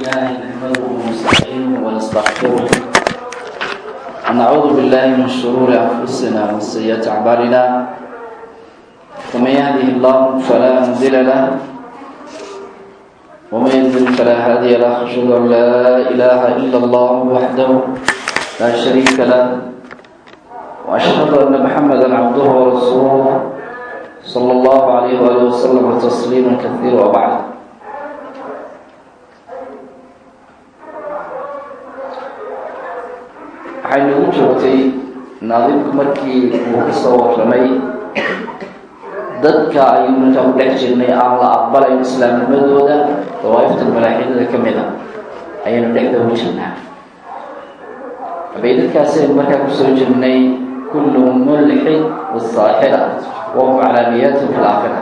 لله نحمده ونستعينه ونستغفره ونعوذ بالله من شرور أنفسنا ومن سيئات أعمالنا ومن يهده الله فلا مضل له ومن يضلل فلا هادي له أشهد أن لا إله إلا الله وحده لا شريك له وأشهد أن محمدا عبده ورسوله صلى الله عليه وآله وسلم تسليما كثيرا وبعد waxaynu ugu joogtay naadibku markii uu ka soo warramay. Dadka ayuu markaa ku dhex jirnay aan la aqbalayn islaamnimadooda dawaa'ifta malaaxidada ka mid a ayaynu dhexda jirnaa. Cabaydadkaasi aynu markaa ku soo jirnay kullu mulxid wasaaxira wahum calaamiyaatun fi laakhira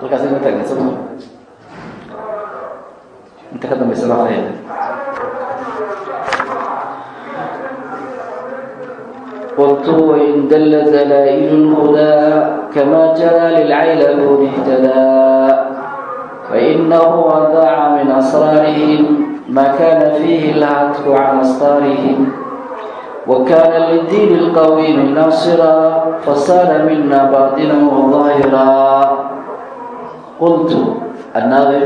halkaas aynu taagna soo inta ka dambaysa loo khayr قلت وإن دل دلائل الهدى كما جرى للعيلون اهتدى فإنه أذاع من أسرارهم ما كان فيه الهتك عن أسطارهم وكان للدين القويم ناصرا فصار منا باطنا وظاهرا قلت الناظر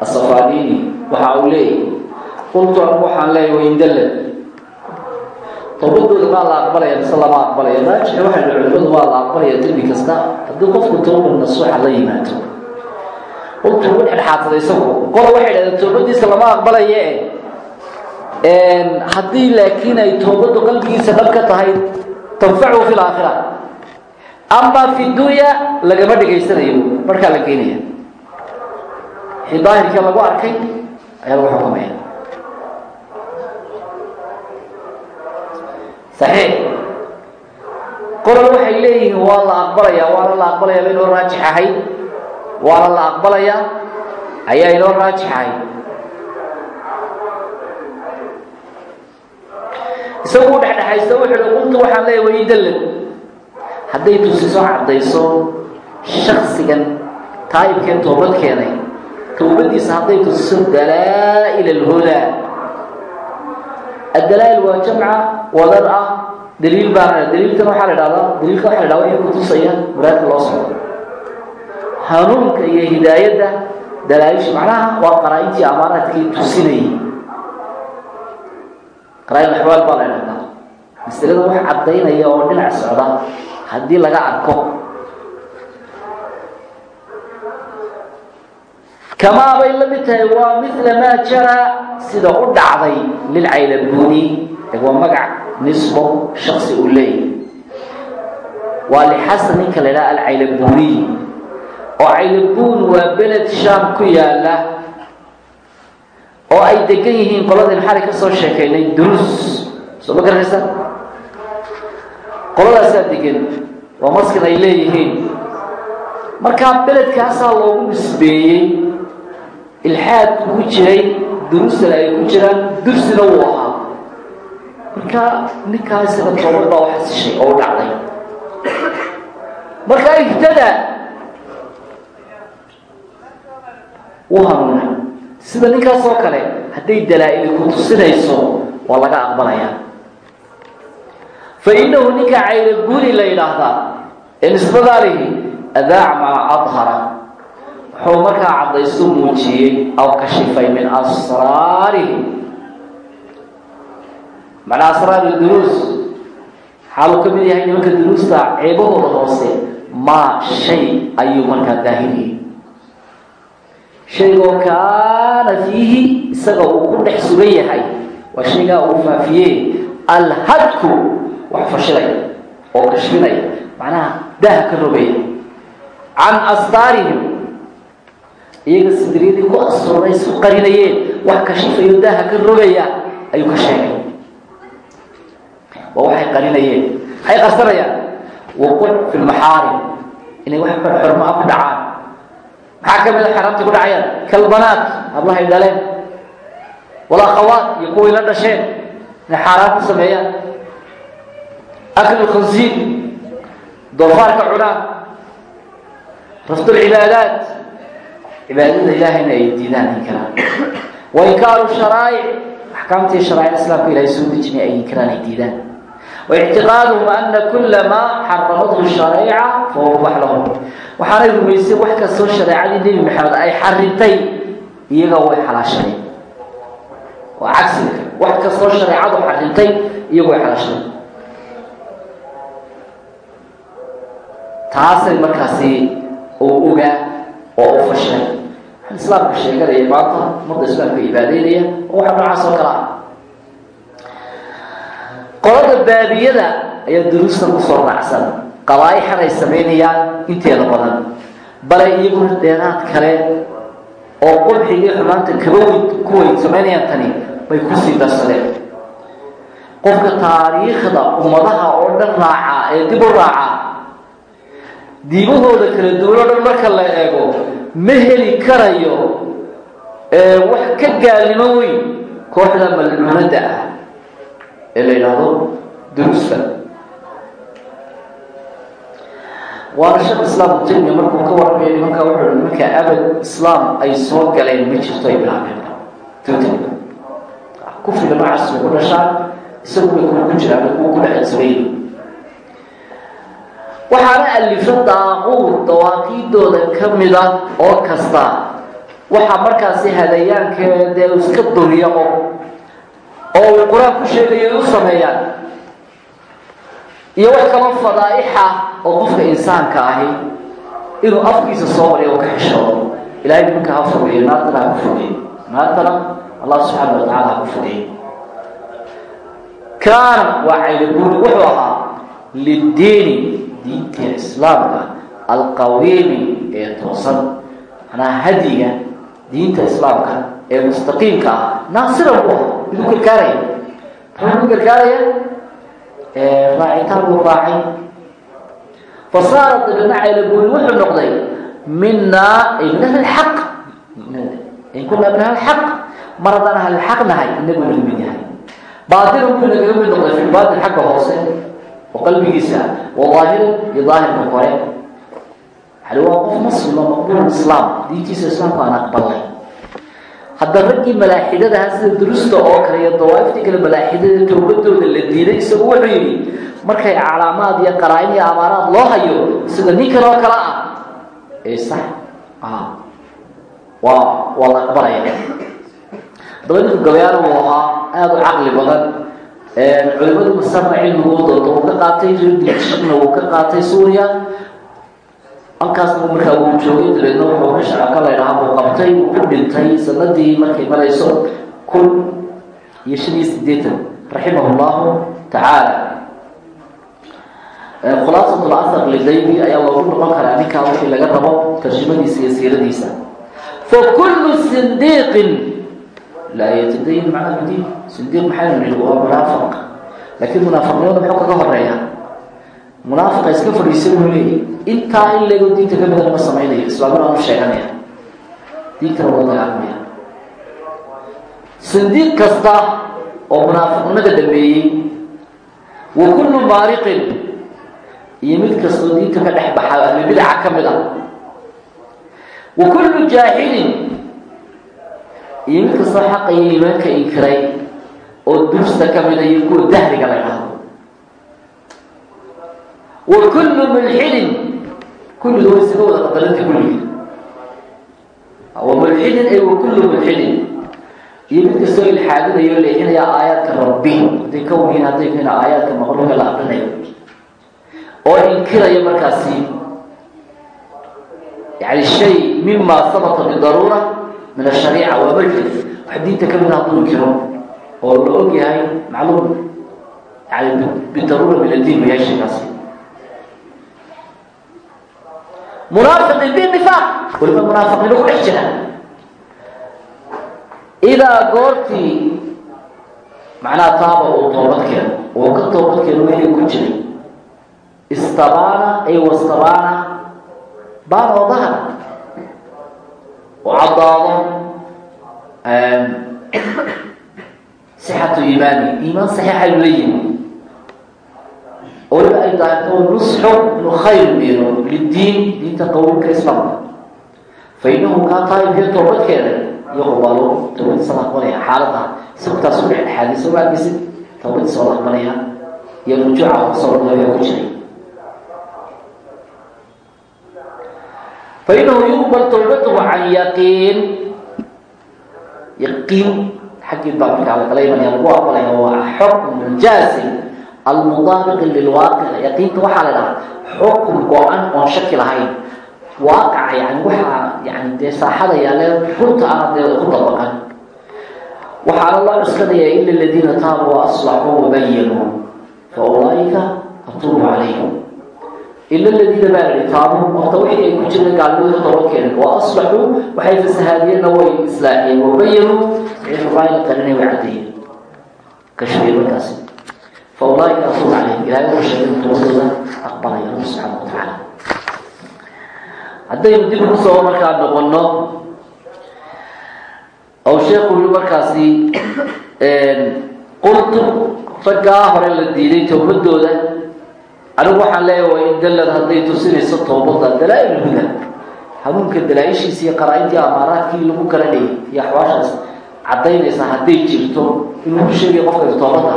asafaadini waxa uu leeyahy qultu anigu waxaan leeyahy waindallad towbadooda maa la aqbalaya mise lama aqbalaya? Raajixi waxay dha culimadu waa la aqbalaya dembi kasta. Haddii qofku towbad nasuuxa la yimaado. Oo towbad xadxaatada isagu. Qola waxay dhahdeen towbadiisa lama aqbalaye haddii laakiin ay toobadu qalbigiisa dhab ka tahay tanfacu fi laakhira ama fi dunya lagama dhegaysanayo markaa la keenaya wixii daahirka lagu arkay ayaa lagu xukumaya. Saxiix. Qolol waxay leeyihiin waa la aqbalayaa waana la aqbalayaa inoo raajix waana la aqbalayaa ayaa inoo raajix ahayd isagu dhexdhexaysta wuxuu hi qultu waxaan leeyahy waidallad hadday tusiso caddayso shaksigan taayibkee toobad keenay towbadiisa hadday tusiso dalaa'il alhudaa addalaa'il waa jamca wadar ah daliil baana daliilkan waxaa la dhahdaa daliilka waxa la dhahdaa wixii kutusaya muraadka loo socdo hanuunka iyo hidaayadda dalaaisha macnaha waa qaraa-intii amaanaadkii tusinayay qaraa-in axwaal baa la dhahdaa masalada wax caddaynaya oo dhinac socda haddii laga arko kamaa bay la mid tahay waa mila maa jaraa sida u dhacday lilcaylabuuni waa magac nisbo shaksi uu leeyahy waa lixasan ninka la idhaha alcaylabuuniy oo caylabuun waa beled shaam ku yaalla oo ay degan yihiin qoladaynu xalay ka soo sheekaynay duruus soo ma garanaysa? Qoladaasaa degan waa maskan ay leeyihiin. Markaa beledkaasaa loogu nisbeeyey ilxaadku ku jiray duruusana ay ku jiraan dursina wuu ahaa. Markaa ninkaa isaga toobad baa u xasishay oo u dhacday. Markaa ihtada wuu hanuunay sida ninkaas oo kale hadday dalaa-il ku tusinayso waa laga aqbalayaa fa innahu ninka caylabuuni la yidhaahdaa ee nisbadaalihi adaac maa adhara wuxuu markaa caddaysu muujiyey aw kashifay min asraarihi. Macnaa asraar duruus xaaluu ka mid yahay nimanka duruusta ceebahooda hoose maa shay ayuu markaa daahiriyey shaygoo kaana fiihi isaga uu ku dhex sugan yahay waa shaygaa uu faafiyey alhadku wax fashilaya oo kashfinaya macnaha daaha ka rogaya can astaarihim iyaga sidriyadii ku asturay su qarinayeen. Wax kashifayo daaha ka rogaya ayuu ka sheegay. Waa waxay qarinayeen. Maxay qarsanayaan. Wuquuc fi lmaxaarim inay wax xorxormo a ku dhacaan. Maxaa ka mid a xaraamta ku dhacayaan? Kalbanaat hablahay dhaleen walakhawaat iyo kuway la dhasheen. Inay xaaraan ku sameeyaan aklu khansiir doofaarka cunaan rafd lcibaadaat cibaadada ilaahayna ay diidaan inkiraan wa inkaaru sharaa'ic axkaamtii sharaa'icda islaamka ilahay soo dejinay ay inkiraan ay diidaan wa ana kula maa xaramathu shareeca fahuwa mubax waxaanay rumaysay wax kastoo shareecadii nebi maxamed ay xarintay iyaga way xalaashadeen waa cagsiga wax kastoo shareecadu xarintay iyagu way xalaashadeen taasay markaasi uu ogaa oo u fashay islaamka sheeganaya maanta ummadda islaamka ibaadeynaya oo waxa noocaas oo kale ah. Qolada baadiyada ayaa duruustan ku soo raacsan. Qabaaixan ay samaynayaan inteeda badan. Bale iyaguna dheeraad kale oo qubxigii xumaanta kaba kuway samaynayaan tani bay ku sii darsadeen. Qofka taariikhda ummadaha oo dhan raaca ee dib u raaca diimahooda kala duwanoo dhan marka la eego ma heli karayo wax ka gaalnimo weyn kooxda malcuunada ah ee la yidhaahdo duruusta waana sheekh islaam taymiya markuu ka warramaya nimankaa wuxuu hi nimanka abad islaam ay soo galeen ma jirto ay bilaabeen kufriga noocaas bay ku dhashaan isagu bay kuwa ku jiraan bay kuwa ku dhexsabayn waxaana alifa daaquud dawaaqiidooda ka mida oo kasta. Waxaa markaasi hadayaankeedee iska duryaqo oo uu qur'aan ku sheegayo u sameeyaan iyo wax kaloo fadaa'ixa oo qofka insaanka ahi inuu afkiisa soo mariyo oo ka xishoodo ilahay nimanka ha fogeeyo naartana ha ku fogeeyo naartana allah subxaana wa tacala ha ku fogeeyo kaana waa caylabuuri wuxuu ahaa liddiini diinta islaamka alqawiimi ee toosan manaa hadiga diinta islaamka ee mustaqiimka ah. Naasiran buu ahaa miduu gargaaraya. Muxuu ku gargaaraya raacitaan buu raacay. Fasaara dabina caylabuuri wuxuu noqday minaa ay min in kunaa min ahli lxaq mar haddaan ahli lxaq nahay inagu naga mid yahay. Baatil buu nagaga mid noqday fi baatil xagga hoose oo qalbigiisa wa daahiran iyo daahirka kore hali waa qof muslima maqbuul islaam diintiisa islaamka aan aqbalnay hadda raggii malaaxidadaha sida durusta oo kale iyo dawaa'iftii kale malaaxidada towbadooda la diiday isagu wuxuu yidhi markay calaamaad iyo qaraa-in iyo amaaraad loo hayo sida ninkan oo kale ah ee sax waa waa la aqbalaya haddaba ninku gabayaana ahaa aada u caqli badan culimadu masarna cilmigu doonto uu ka qaatay rdishna uu ka qaatay suuriya. Halkaasna markaa uu joogay dabeedna wuxuu ka shacabka laydhahaa buu qabtay uu ku dhintay sanadii markay marayso kun iyo shan iyo sideetan raximah llahu tacaala khulaasat lasar lidaybi ayaa loogu noqon karaa ninkaa wixii laga rabo tarjimadiisa iyo siiradiisa fakulu sindiiqin laa yatadayin macna bdiin sindiiq maxaynu nihi waa munaafiq laakiin munaafiqnimada muxuu kaga horreeya munaafiqa iska fadhiisa buu leeyahy intaa in leego diinta ka midana ma samaynayo islaamina aanu sheeganaya diintana waa dagaalamaya sindiiq kasta oo munaafiqnimada dhameeyey wa kullu maariqin iyo mid kastoo diinta ka dhex baxa ahli bidaca ka mid a wa kullu jaahilin iyo mid kastoo xaqa iyo iimaanka inkiray oo dursta ka mida iyo kuwa dahriga la dhahdo wa kullu mulxidin kulliga way isaga wada qadarinta kulliga wa mulxidin ay wa kullu mulxidin iyo mid kastoo ilxaadinayo leexinaya aayaadka rabbi. Hadday ka waniin hadday kana aayaadka maqluuqa la aqrinayo. Oo inkiraya markaasi yani shay mima sabata bidaruura min ashariica waa mulxid wax diinta ka mida hadduu inkiro oo la og yahay macluum yani bidaruura min addiin wayaa shaykaasi munaafiqin binifaaq waliba munaafiqiino ku dhex jira idaa goortii macnaha taaba uu toobadkeeno uu ka toobadkeeno wixii ku jiray istabaana ay wastabaana baana oo dahar oo caddaado sixatu iimaani iimaan saxiixa inu la yimi oo waliba ay daahirto nusxu inuu khayr miiro liddiin diinta qawinka islaamka fa inahu kaa taayibkee toobadkeeda yuqbalu toobadiisa la aqbalaya xaaladaha sababtaas u dhexdhexaadiy soo maageysid toobadiisa waa la aqbalaya iyo rujuuca laga ku jiray fa inahu yuqbal towbatuhu can yaqiin yaqiin xaggii baa markaa lagala imanaya lagu aqbalaya waa xukm jaazim almudaabiqi lilwaaqic yaqiinta waxaa la dhahaa xukm go-an oon shaki lahayn waaqaca yani waxaa yani dee saaxada yaale runta ah dee ku dabaqan waxaana loo cuskanaya ila aladiina taabuu waaslaxuu wabayanuu fa ulaaika atuubu ila aladiina baa lahi taabuu horta wixii ay ku jireen gaalnimada toba keeneen wa aslaxuu waxay fasahaadiyeenna way islaaxiyeen wabayanuu wixii xumaayna qarinay way caddeeyeen kashfiye markaasi fa ulaaika atuubu calayhim ilahay wuxuu sheegay in toobadooda aqbalaya rabbi subxaana wa tacaala haddaynu dib ugu soo markaa noqono oo sheekhu yii markaasi qultu raggaa hore la diiday towbadooda anigu waxaan leeyahay waa in dallad hadday tusinayso toobadda dalaa-il huda hanuunka dalaa-ishiisa iyo qaraa-intii amaaraadkii lagu garanayay iyo axwaashaas caddaynaysa hadday jirto in lagu sheegay qofka toobadda.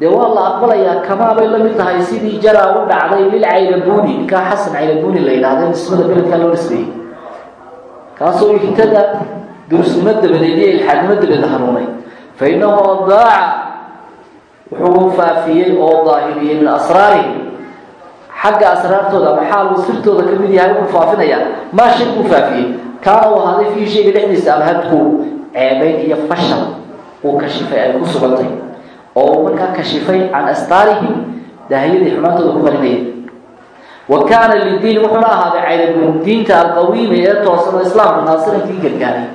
Dee waa la aqbalayaa kamaabay la mid tahay? Sidii jaraa u dhacday lil caylabuni ninkaa xasan caylabuni la yidhahda nisbada beledkaa loo nisbeeyey. Kaasoo ihtada durusnimo dabadeed iyo ilxaadnimo dabadeed hanuunay. Fa innahu adaaca wuxuu faafiyey oo daahiriyey min asraarihim xagga asraartooda ama xaal uu sirtooda ka mid yahay? Wuxuu faafinayaa maa shay buu faafiyey? Kaana uu ahaaday fiihi shayga dhexdiisa alhadku ceebayn iyo fashal uu kashifay ay ku sugantay. Oo uu markaa kashifay can astaarihim daahiyadii xumaantooda ku marinayay. Wa kaana lidiin wuxuuna ahaaday caylabun diinta alqawiimi ee toosan oo islaamka naasirankii gargaaray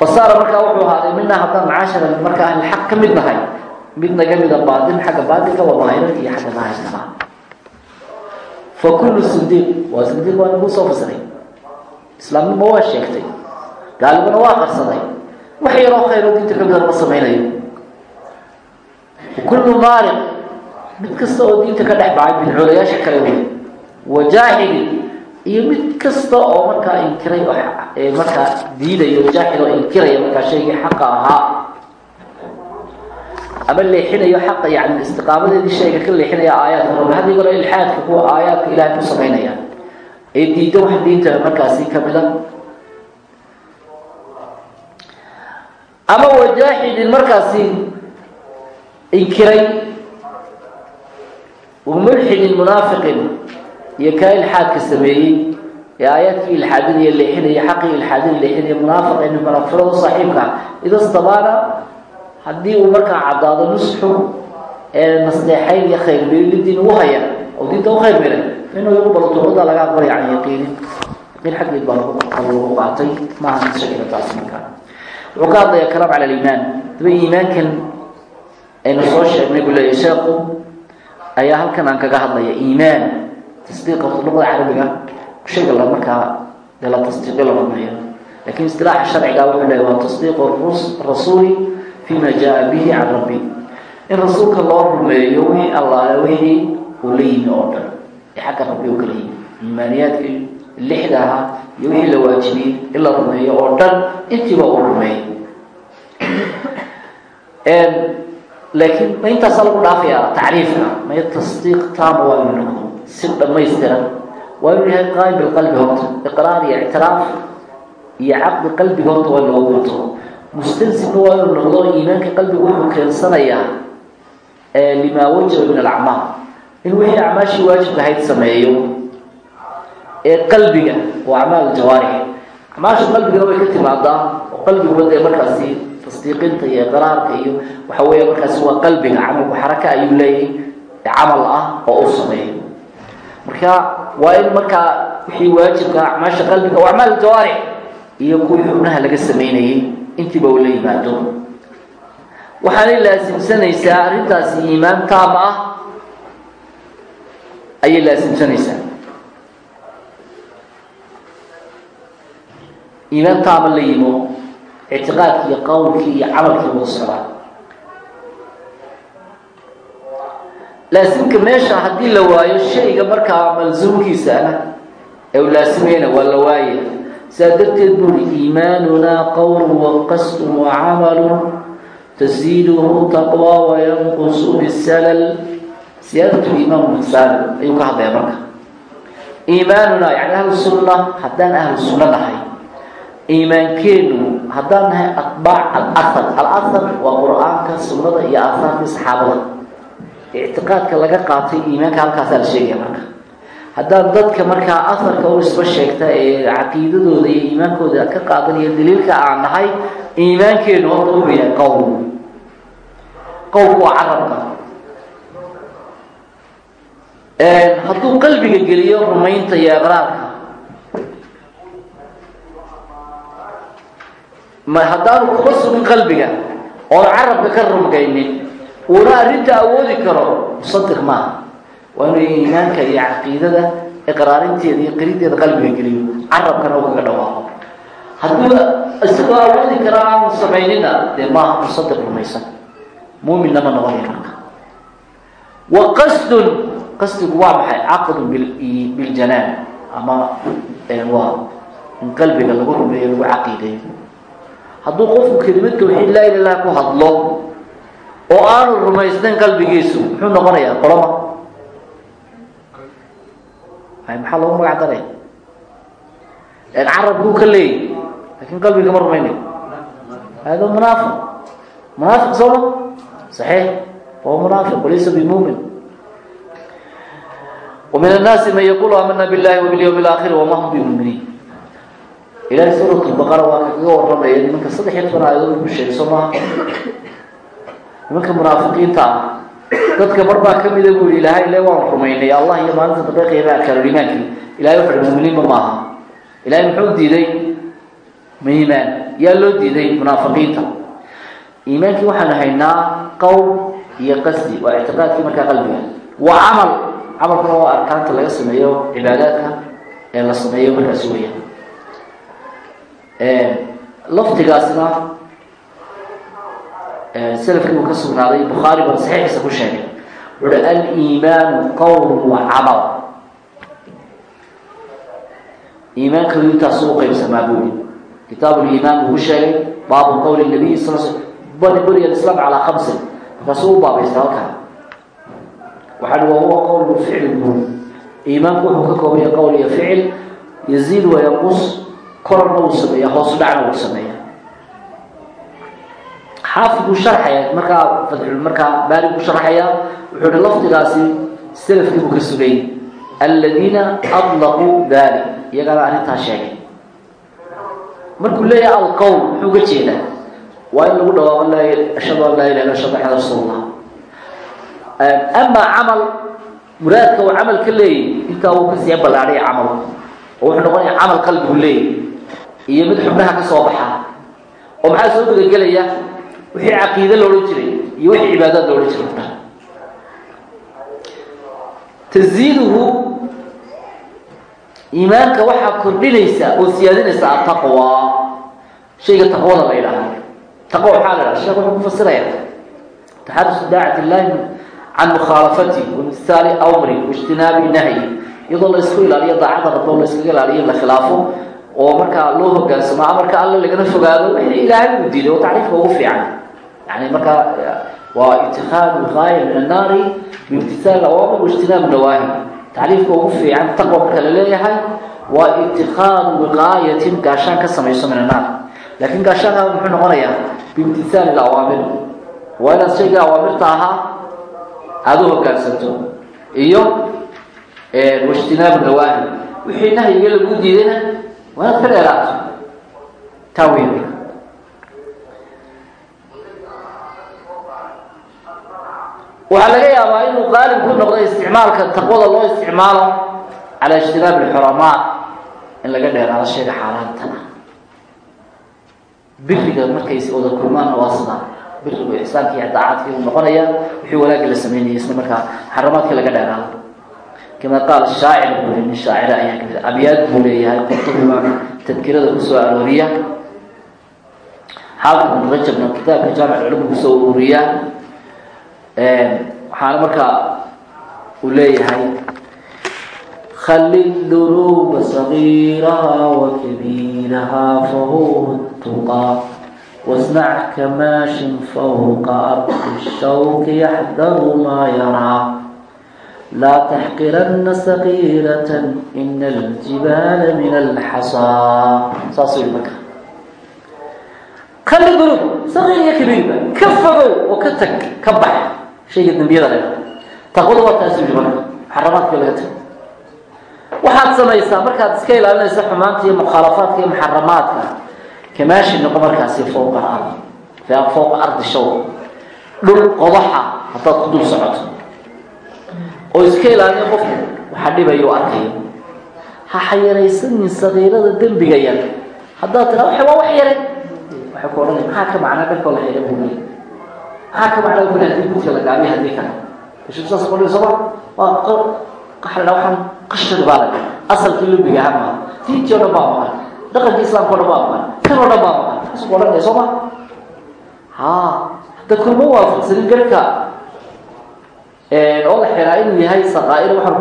fa saara markaa wuxuu ahaaday minaa haddaan macaashara markaa ahlilxaq ka mid nahay mid naga mida baatin xagga baatilka waa iyo xagga daahirkaba fa kullu sindiiq waa sindiiq waa nagu soo fasiray islaamnimo waa sheegtay. Gaalibana waa qarsaday. Wax yaroo khayro diinta ka mida ma samaynayo. Kullu maariq mid kasta oo diinta ka dhex baxay bidcoolayaasha kale wey wajaaxidi iyo mid kasta oo markaa inkiray markaa diidayo jaaxid oo inkiraya markaa shaygii xaqa ahaa ama leexinayo xaqa yani istiqaamadeedii shayga ka leexinaya aayaadka rabbi haddii gole ilxaadka kuwa aayaadka ilaahay ku samaynaya ee diida wax diinta markaasi kamida ama wajaaxidin markaasi inkiray. Wamulxidin munaafiqin. Iyo kaa ilxaadka sameeyey. Ee aayaadkii ilxaadinaya leexinaya xaqii ilxaadina leexinaya munaafiqin manafirada saaxiibka ida stabaana haddii uu markaa caddaado nusxu ee nasteexayn iyo khayr meelidiin ugu haya oo diinta u khayr miray inuu igu balo toobada laga aqbalaya can yaqiinin yaqiin xaggeed baa lagu qaatay maaha shakila taas markaa. Wuxuu ka hadlayaa kalaam cala aliimaan daba iimaankan aynu soo sheegnay buu leeyahy sheekhu ayaa halkan aan kaga hadlaya iimaan tasdiiqa luqada carabiga. Shayga la markaa dee la tasdiiqyo la rumeeyo laakiin istilaaxa sharciga wuxuu leeyahy waa tasdiiqu rasuuli fima jaa bihi can rabbi. In rasuulka loo rumeeyo wixii allaale wixii uu la yimi oo dhan. Ee xagga rabbi uu kala yimi. Iimaaniyaadkii lixda ahaa iyo wixii la waajibiyey in la rumeeyo oo dhan intiiba uu rumeeyey. Laakiin ma intaasaa lagu dhaafayaa tacriifka may tasdiiq taama waa inu noqdo si dhamaystiran waa inuu yahay qaayim bilqalbi horta iqraar iyo ictiraaf iyo caqdi qalbiga horta waa loogu wato mustalzimna waa inuu noqdo iimaanka qalbiga wuxuu keensanayaa limaa wajaba min alacmaal in wixii acmaashii waajibka ahayd sameeyo ee qalbiga oo acmaal jawaarix acmaasha qalbigana way ka timaadaa oo qalbiguba dee markaasi tasdiiqinta iyo iqraarka iyo waxa weeye markaasi waa qalbiga camalku xaraka ayuu leeyahay camal ah oo u sameeyo marka waa in markaa wixii waajibka acmaasha qalbiga oo acmaal jawaarix iyo kuwii xubnaha laga sameynayay intiiba uu la yimaado. Waxaanay laasimsanaysaa arrintaasi iimaan taama ah. Ayay laasimsanaysaa. Iimaan taama la yimo ictiqaadkii iyo qowlkii iyo camalkii wada socdaa laasimka meesha haddii la waayo shayga markaa malsuumkiisa ah ee u laasimayna waa la waaya sidaa darteed buuri iimaanunaa qowlu waqasdun wacamalu tasiiduhu taqwa wayanqusu bisalal siyaadatu iimaan miqsaal ayuu ka hadlaya marka iimaanunaa yani ahlu sunna haddaan ahlu sunna nahay iimaankeenu haddaan nahay atbaac alahar alahar waa qur'aanka sunnada iyo aahaarkii saxaabada ictiqaadka laga qaatay iimaanka halkaasaa la sheegaya marka haddaan dadka markaa aharka u isba sheegta ee caqiidadooda iyo iimaankooda ka qaadanaya daliilka aan nahay iimaankeenu horta wuxuu yahay qowl qowlku waa carabka. Hadduu qalbiga geliyo rumaynta iyo iqraarka ma haddaanu kuba sugin qalbiga oon carabka ka rumgaynin uuna arrinta awoodi karo musadiq maaha waa inuu iimaanka iyo caqiidada iqraarinteeda iyo qirideeda qalbiga geliyo carabkana uu kaga dhawaaqo hadduu isagoo awoodi kara aanu samaynina dee maaha musadiq rumaysan. Muuminna ma noqonaya marka wa qasdun qasdigu waa maxay? Caqdun biljanaan ama waa in qalbiga lagu rumeeyo lagu caqiideeyo. Hadduu qofku kelimad tawxiid laa ila lah ku hadlo oo aanu rumaysnayn qalbigiisu muxuu noqonayaa qoloma maxaa lagu magac daraya carabkuu ka leeyay lakin qalbiga ma rumaynayo hada munaafiq munaafiq sooma saxiix fahuwa munaafiq walaysa bimumin ومن الناaس mن yقul amana bالlahi وباليوم الآkخر وma hm بmuminiin ilahay suuraة الbaqara waa kagaga waramaya nimanka saddex iyo toban aayadood ku sheegay soo maha nimanka munaafiqiinta ah dadka mar baa kamida bu yihi ilahay le waan rumaynay. Allah iyo maalinta dambe qiima arkaanulimaankii ilahay wuxu muminiinba maaha. Ilahay muxuu diiday? Ma iimaan. Yaa loo diiday? Munaafiqiinta. Iimaankii waxaanu haynaa qowl iyo qasdi. Waa ictiqaadkii markaa qalbiga. Waa camal. Camalkuna waa arkaanta laga sameeyo cibaadaadka ee la sameeyo markaasi weeyaan. Laftigaasna selafkii uu ka sugnaaday bukhaari baa saxiixiisa ku sheegay wuxuuhi aliimaanu qowl wa camal iimaanka intaasu u qaybsamaa buuli kitaab liimaan buu ku sheegay baabu qowli nabiy sal bani buni alislaam calaa khamsin markaasuu u baabaysta halkaa waxaa wa huwa qowl ficl buuli iimaanku wuxuu ka koobaya qowl iyo ficil yaziid wayanqus kororna uu sameeya hoosu dhacna uu sameeya xaafid buu sharxaya. Markaa markaa baari buu sharxaya. Wuxuu hi lafdigaasi selafkii buu ka sugay. Aladiina adlaquu dalik iyagana arrintaa sheegay. Markuu leeyahay alqowl muxuu ga jeedaa. Waa in lagu dhawaaqo ashhadu an laa ilaha illa ashhadu anna rasuulullah. Amaa camal muraadka uu camal ka leeyahy intaa wuu ka sii ballaadhay camal. Oo wuxuu noqonaya camal qalbigu leeyahy iyo mid xubnaha ka soo baxa. Oo maxaa soo gudagelaya wixii caqiide loodhan jiray iyo wixii cibaadaad loodhan jiray taziiduhu iimaanka waxaa kordhinaysa oo siyaadinaysa ataqwa shayga taqwada la yidhaaha taqwa waxaa la yidhaha sheekh wuxuu ku fasiraya taxadus daacati illahi can mukhaalafati wamtisaali amri waijtinaabi nahyi iyadoo la isku ilaaliyo daacada rabbo la iskaga ilaaliyo la khilaafo oo markaa loo hogaansamo amarka alle lagana fogaado wixii ilaahay uu diiday oo tacriifka ugu fiican yani markaa waa itikaadu gaaya min annaari biimtisaali awaamir waijtinaabu nawaahi tacriifka ugu fiican taqwa marka la leeyahay waa itikaadu wiqaayatin gaashaan ka samayso min annaar laakiin gaashaankaa muxuu noqonayaa biimtisaali awaamir waa inaad shayga awaamirta ahaa aada u hogaansanto iyo waijtinaabu nawaahi wixii nahyiga lagu diidayna waa ka dheeraato weyn waxaa laga yaabaa inuu qaalib ku noqdo isticmaalka taqwada loo isticmaalo calaa ijtinaabi alxuramaa in laga dheeraado shayga xaaraantana. Biriga markay wada kulmaanna waa sidaa birigu ixsaankii iyo daacadkii uu noqonaya wixii wanaagga la sameynayay isla markaa xaramaadkii laga dheeraado. Kama qaal shaacir buu nin shaacira ayaa ka mid abyaad buu leeyahay qurtubiba tadkirada ku soo arooriya. Xaafid ibn rajabna kitaabka jaamic culum ku soo ururiya waxaana markaa uu leeyahay khali dunuuba sagiiraha wakabiiraha fahuwa tuqa wasnac kamaashin fawqa ardi shawki yaxdaru maa yaraa laa taxqirana sagiirat ina aljibaala min alxasaa saas wy marka khali dunuub sagiir iyo kabiirba ka fogow shayga dembiyada leh taqwada waa taasujuna muxaramaadka laga tago waxaad samaysaa markaad iska ilaalinaysa xumaanta iyo mukhaalafaadka iyo muxaramaadka kamaashi noqo markaasi fowqa al fowqa ardi shaw dhul qodaxa haddaad ku dul socoto oo iska ilaaliya qofku waxa dhibayo u ha xayaraysanin sagiirada dembiga yar haddaad tiraa waa wax yare waxay ku odhanay maxaa ka macnaa dhalkoo la xayra buulay maxaa ka macnaa leeyahay buudka la gaabiya haddii kale bashir saas qodhay soma waa qaxlana waxaan qashada baa laga asalkii lubiga aha maaha diintii o dhan baa maqan dhaqankii islaamka o dhan baa maqan kan oo dhan baa maqan kaasuu odhanaya soo ma ha hadda kuma waafaqsanin garhka oo la xiraa inuu yahay saqaa'ir waxaan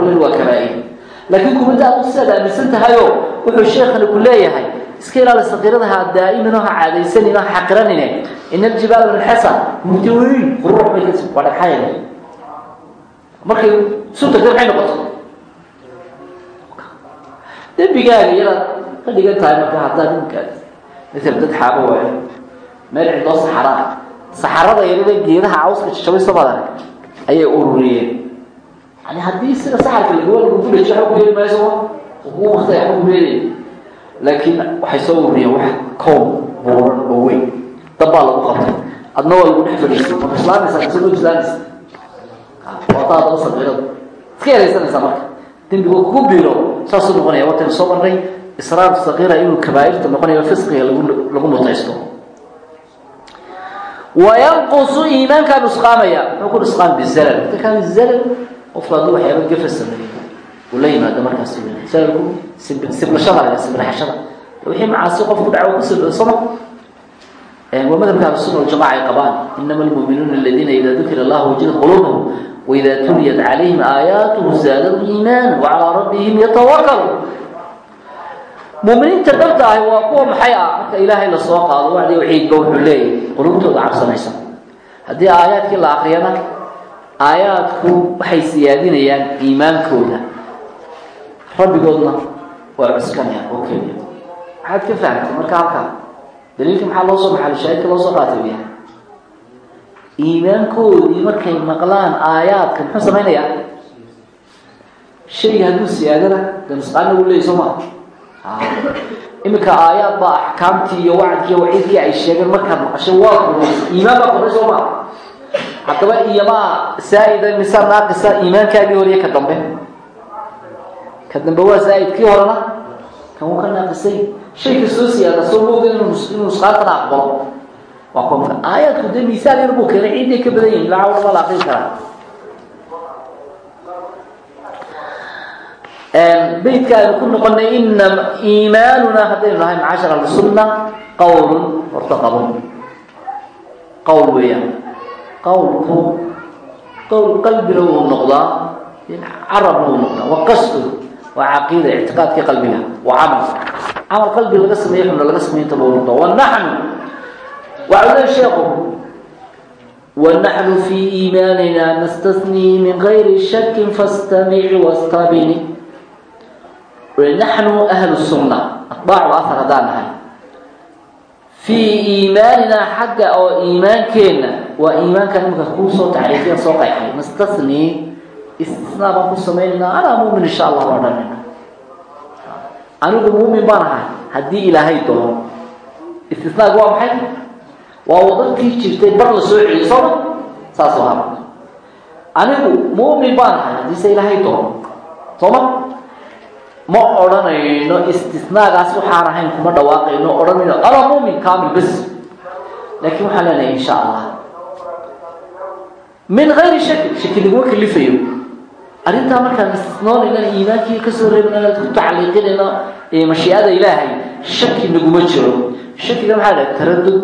ku leeyahay iska ilaali saqiirada ha daa'imin oo ha caadaysanin ha xaqiranine ina aljibaala min xasa mugdi weyn qurux bay kasi waa dhagxayane markay sunta maxay noqoto. Dembigaaga yaraad ka dhigan tahay marka haddaad ninkaas. Maala dad xaabo waayo meel cidoo saxaraa saxarada yarada geedaha cawska jajabay somadan ayay ururiyeen. Yani haddii sida saxarka lagawa lagugu dhaji waba ku heli mayso kugu waktay waba ku helay laakiin waxay soo ururiyeen wax koob buuran oo weyn. Dabbaa lagu qabtay. Adna waa lagu dhex fadhiisay marka islaamaysa mise loo islaamaysa wadaa daba saqiirada iska yaraysanaysaa marka. Dembigu kugu biiro. Saasuu noqonaya wataynu soo marnay israar saqiira inuu kabaa'irta noqonayo fisqiga lagu mutaysto wayanqusu iimaankaa nusqaamaya. Muxuu ku nusqaam bizalal inta kaan zalal qofku hadduu waxyaaba gafa sameeyo uu la yimaado markaas siblashada sibraxashada wixii macaasi qofku dhaco ku siblo soma waa madhabka ahlusuna waljamaca ay qabaan inama almuuminuuna aladiina ida dukira allah wajilat quluubahum waida tuliyat calayhim aayaatuhu zaadahum iimaana wacalaa rabbihim yatawakaluun muminiinta dhabta ahi waa kuwa maxay ah? Marka ilaahay la soo qaado wacdi ciidba wuxuu leeyahy qulubtooda cabsanaysa. Haddii aayaadkii la akriyana aayaadku waxay siyaadinayaan iimaankooda rabbigoodna waa cuskanayaan oo keliya. Maxaad ka fahamtay marka halkaa daliilka maxaa loo soo maxali shaahidka loo soo qaatay u iimaankoodii markay maqlaan aayaadka muxuu samaynayaa? Shayga hadduu siyaadana de nusqaana uu leeyay soo maa iminka aayaad baa axkaamtii iyo wacdkii waciidkii ay sheegeen markaad maqashay waa kordhaysay iimaan baa kordhay soo maa haddaba iyamaa saa-ida mise naaqisa iimaankaagii horiyo ka dambe ka dambe waa saa-id kii horena kan wuu ka naaqisay. Shayka soo siyaada soo mooga inuu nusqaantana aqbalo waa marka aayaadku dee miisaan yar buu keenay ciiday ka badan yihiin lacawna ma la aqrin karaa. Beydka aynu ku noqonay ina iimaanuna haddaynu nahay macashar ahlusunna qawlun horta qabo qawl weeyaan. Qawlku qawl qalbina wuu noqdaa carabna wuu noqdaa wa qasdu waa caqiida ictiqaadkii qalbiga. Waa camal camal qalbi laga sameeye xubna laga sameeye inta noqdaa wanaxnu waxau leey sheekhu. Wanaxnu fii iimaanina nastasnii min gayri shakin fastamic wastabini naxnu ahlu sunna atbaacu ahar haddaan nahay. Fii iimaaninaa xagga oo iimaankeenna. Waa iimaankan imika kuu soo taxriifiyan soo qayxay. Nastasnii istisnaa baan ku samaynaynaa anaa muumin insha allah baan dhanina anigu muumin baan ahay haddii ilaahay doono. Istisnaagu waa maxay? Waa wadadkii jirtay bar la soo celiyo sooma saas haba anigu muumin baan ahay haddiise ilaahay doono. Sooma ma? Odhanayno istisnaagaas waxaan ahayn kuma dhawaaqayno odhanayno ana muumin kaamil bes. Laakiin waxaan leenahay insha allah min gayri shaki shaki laguma kalifayo arrintaa markaan istisnoonayna iimaankii ka soo reebnana ku tacliiqinayno mashiicada ilaahay shaki naguma jiro. Shakiga maxaa dhaha taradud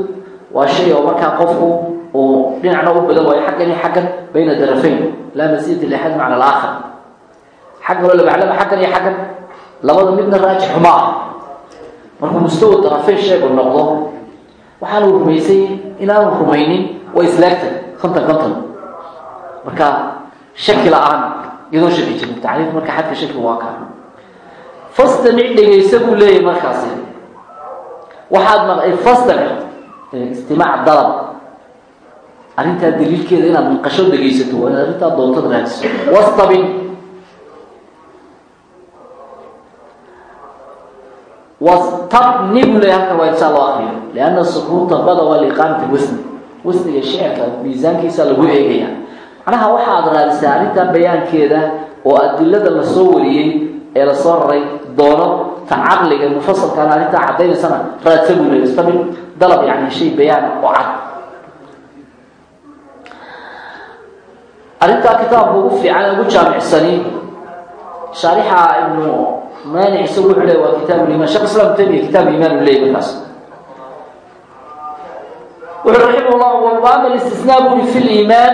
waa shay oo markaa qofku uu dhinacna u badan waayo xaggan iyo xaggan bayna darafayn. Laa masiyata liaxad macna alaakhar. Xagga hore labaclaba xaggan iyo xaggan. Labada midna raajix ma ah markuu mustawa darafay sheegu noqdo waxaanu rumaysay inaanu rumaynin way islaagtay kontan konton marka shaki la'aan iyadoo shaki jirin tacriif marka xadka shaki waa kaa fastamic dhegaysa buu leeyahay markaasi waxaad maqay fastamic istimaac dalab arrintaa daliilkeeda inaad maqasho dhegaysato waa inaad arrintaa doontad raadiso wastabin wastabni buu leeyahay halkan waa insaa loo akriyo lianna sukuuta bada waa liiqaamati wasni wasniga shicirka miisaankiisa lagu eegaya macnaha waxaad raadisaa arrintaa bayaankeeda oo adilada la soo wariyey ee la soo raray doono ta caqliga mufasalkaana arrintaa caddaynaysana raadsa buu leeyahay istabin dalab yani shay bayaan oo cad. Arrintaa kitaabka ugu fiican ugu jaamicsani shaarixa ibnu maanic isagu wuxuu leey waa kitaab liman shekh islam tamiya kitaab iman u leeyay markaas. Wuxuu raximah llah wama listisnaa buri fi liimaan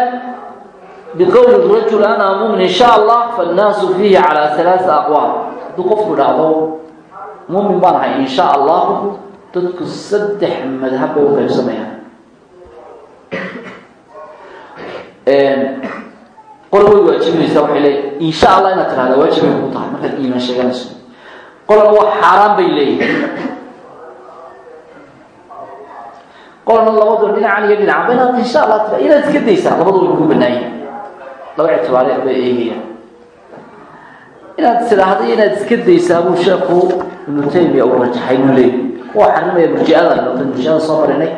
biqowli rajul ana mumin in sha allah fannaasu fiihi calaa halaaa aqwaal hadduu qofku idhaahdo muumin baan ahay in sha allahu dadku saddex madhab bay u qaybsamayaan qol way waajibinaysaa waxay leeyihiin insha allah inaad tirahda waajibay ku tahay markaad iimaan sheeganayso qolna waa xaaraan bay leeyihiin qolna labadu dhinacan iyo dhinacanba inaad insha allah tira inaad iska daysaa labadu way kugu banaayihin laba ictibaareed bay eegayaan inaad tidhaahda inaad iska daysaa buu sheeku ibnu taymiya uu rajaxay buu leeyahy kuwa xarimaya murjiada murjiada soo marinay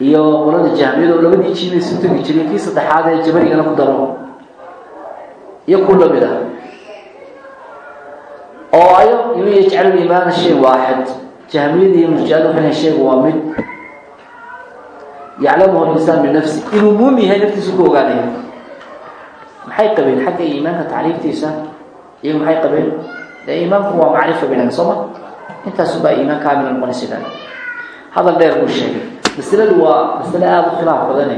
iyo qolada jahmiyada oo labadii jiibay isu tegi jiray kii saddexaad ee jabarigana ku daro iyo ku la mid ah oo ayo iman yajcalu imaana shay waaxid. Jahmiyada iyo murjiada waxay shaygu waa mid yaclamuhu linsaan min nafsi inuu muumin yahay naftiisu ku ogaanaya maxay qabeen xagga iimaanka tacriiftiisa? Iyagu maxay qabeen? Dee iimaanku waa macrifa bilan sooma intaasubaa iimaan kaamila noqonaysa hadal dheer buu sheegay. Masladu waa masale aada u khilaaf badane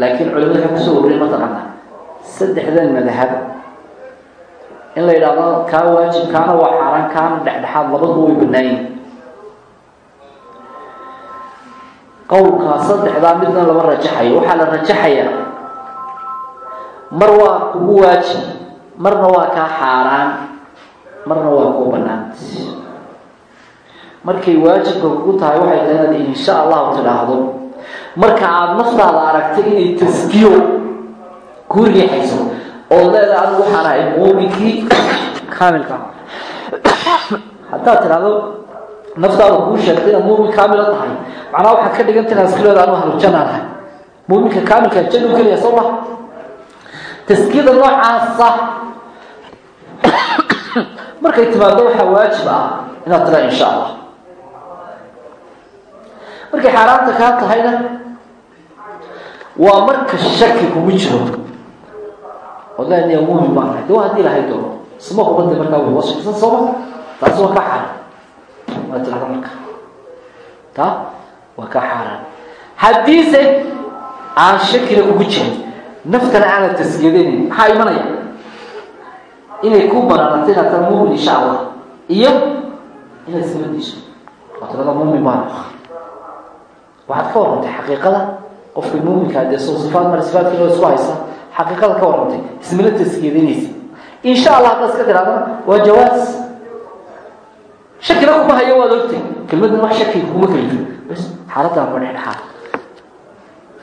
laakiin culimadu waxay ku soo wariyeen mataqaana saddexdan madhab in la yidhaahdo kaa waajib kaana waa xaaraan kaana dhexdhexaad labaduba way banaayin qowlkaa saddexdaa midna lama rajaxayo. Waxaa la rajaxayaa mar waa kugu waajib marna waa kaa xaaraan marna waa kuu banaant markay waajibka kugu tahay waxay tahay inaad insha allahu tidhaahdo marka aada naftaada aragtay inay taskiyo kuu riixayso oo leeda anigu waxaan ahay muuminkii kaamilka. Haddaad tidhaahdo naftaada kuu sheegtay inaad muumin kaamila tahay macnaha waxaad ka dhiganta inaad iska leeda anigu halujanaan ahay. Muuminka kaamilka jannu keliya soo ma taskiyada noocaasa markay timaado waxaa waajib ah inaad tiraa insha allah markay xaaraanta kaa tahayna waa marka shaki kugu jiro. Leedahay muumin baan ahay de waa haddii lahay doono isma hubanta markaa way washisan sooma taasi waa kaa xaaraan. Waa tirahda marka. Taa waa kaa xaaraan. Haddiise aan shakina kugu jirin naftana aanad taskiyadaynin maxaa imanaya? Inay ku banaanata inaad tara muumin insha allah iyo inaad iskama diiso waa tirada muumin baan waxaad ka warrantay xaqiiqada qofka muuminkaa dee soo sifaad mara sifaadkiina isku haysa xaqiiqada ka warrantay ismala taskiyadanaysa insha allah haddaad iska tirahdana waa jawaas. Shakina kuma hayo waad ogtay. Kelmaddan wax shaki kuma kelifin bas xaaladdan waa dhexdhexaad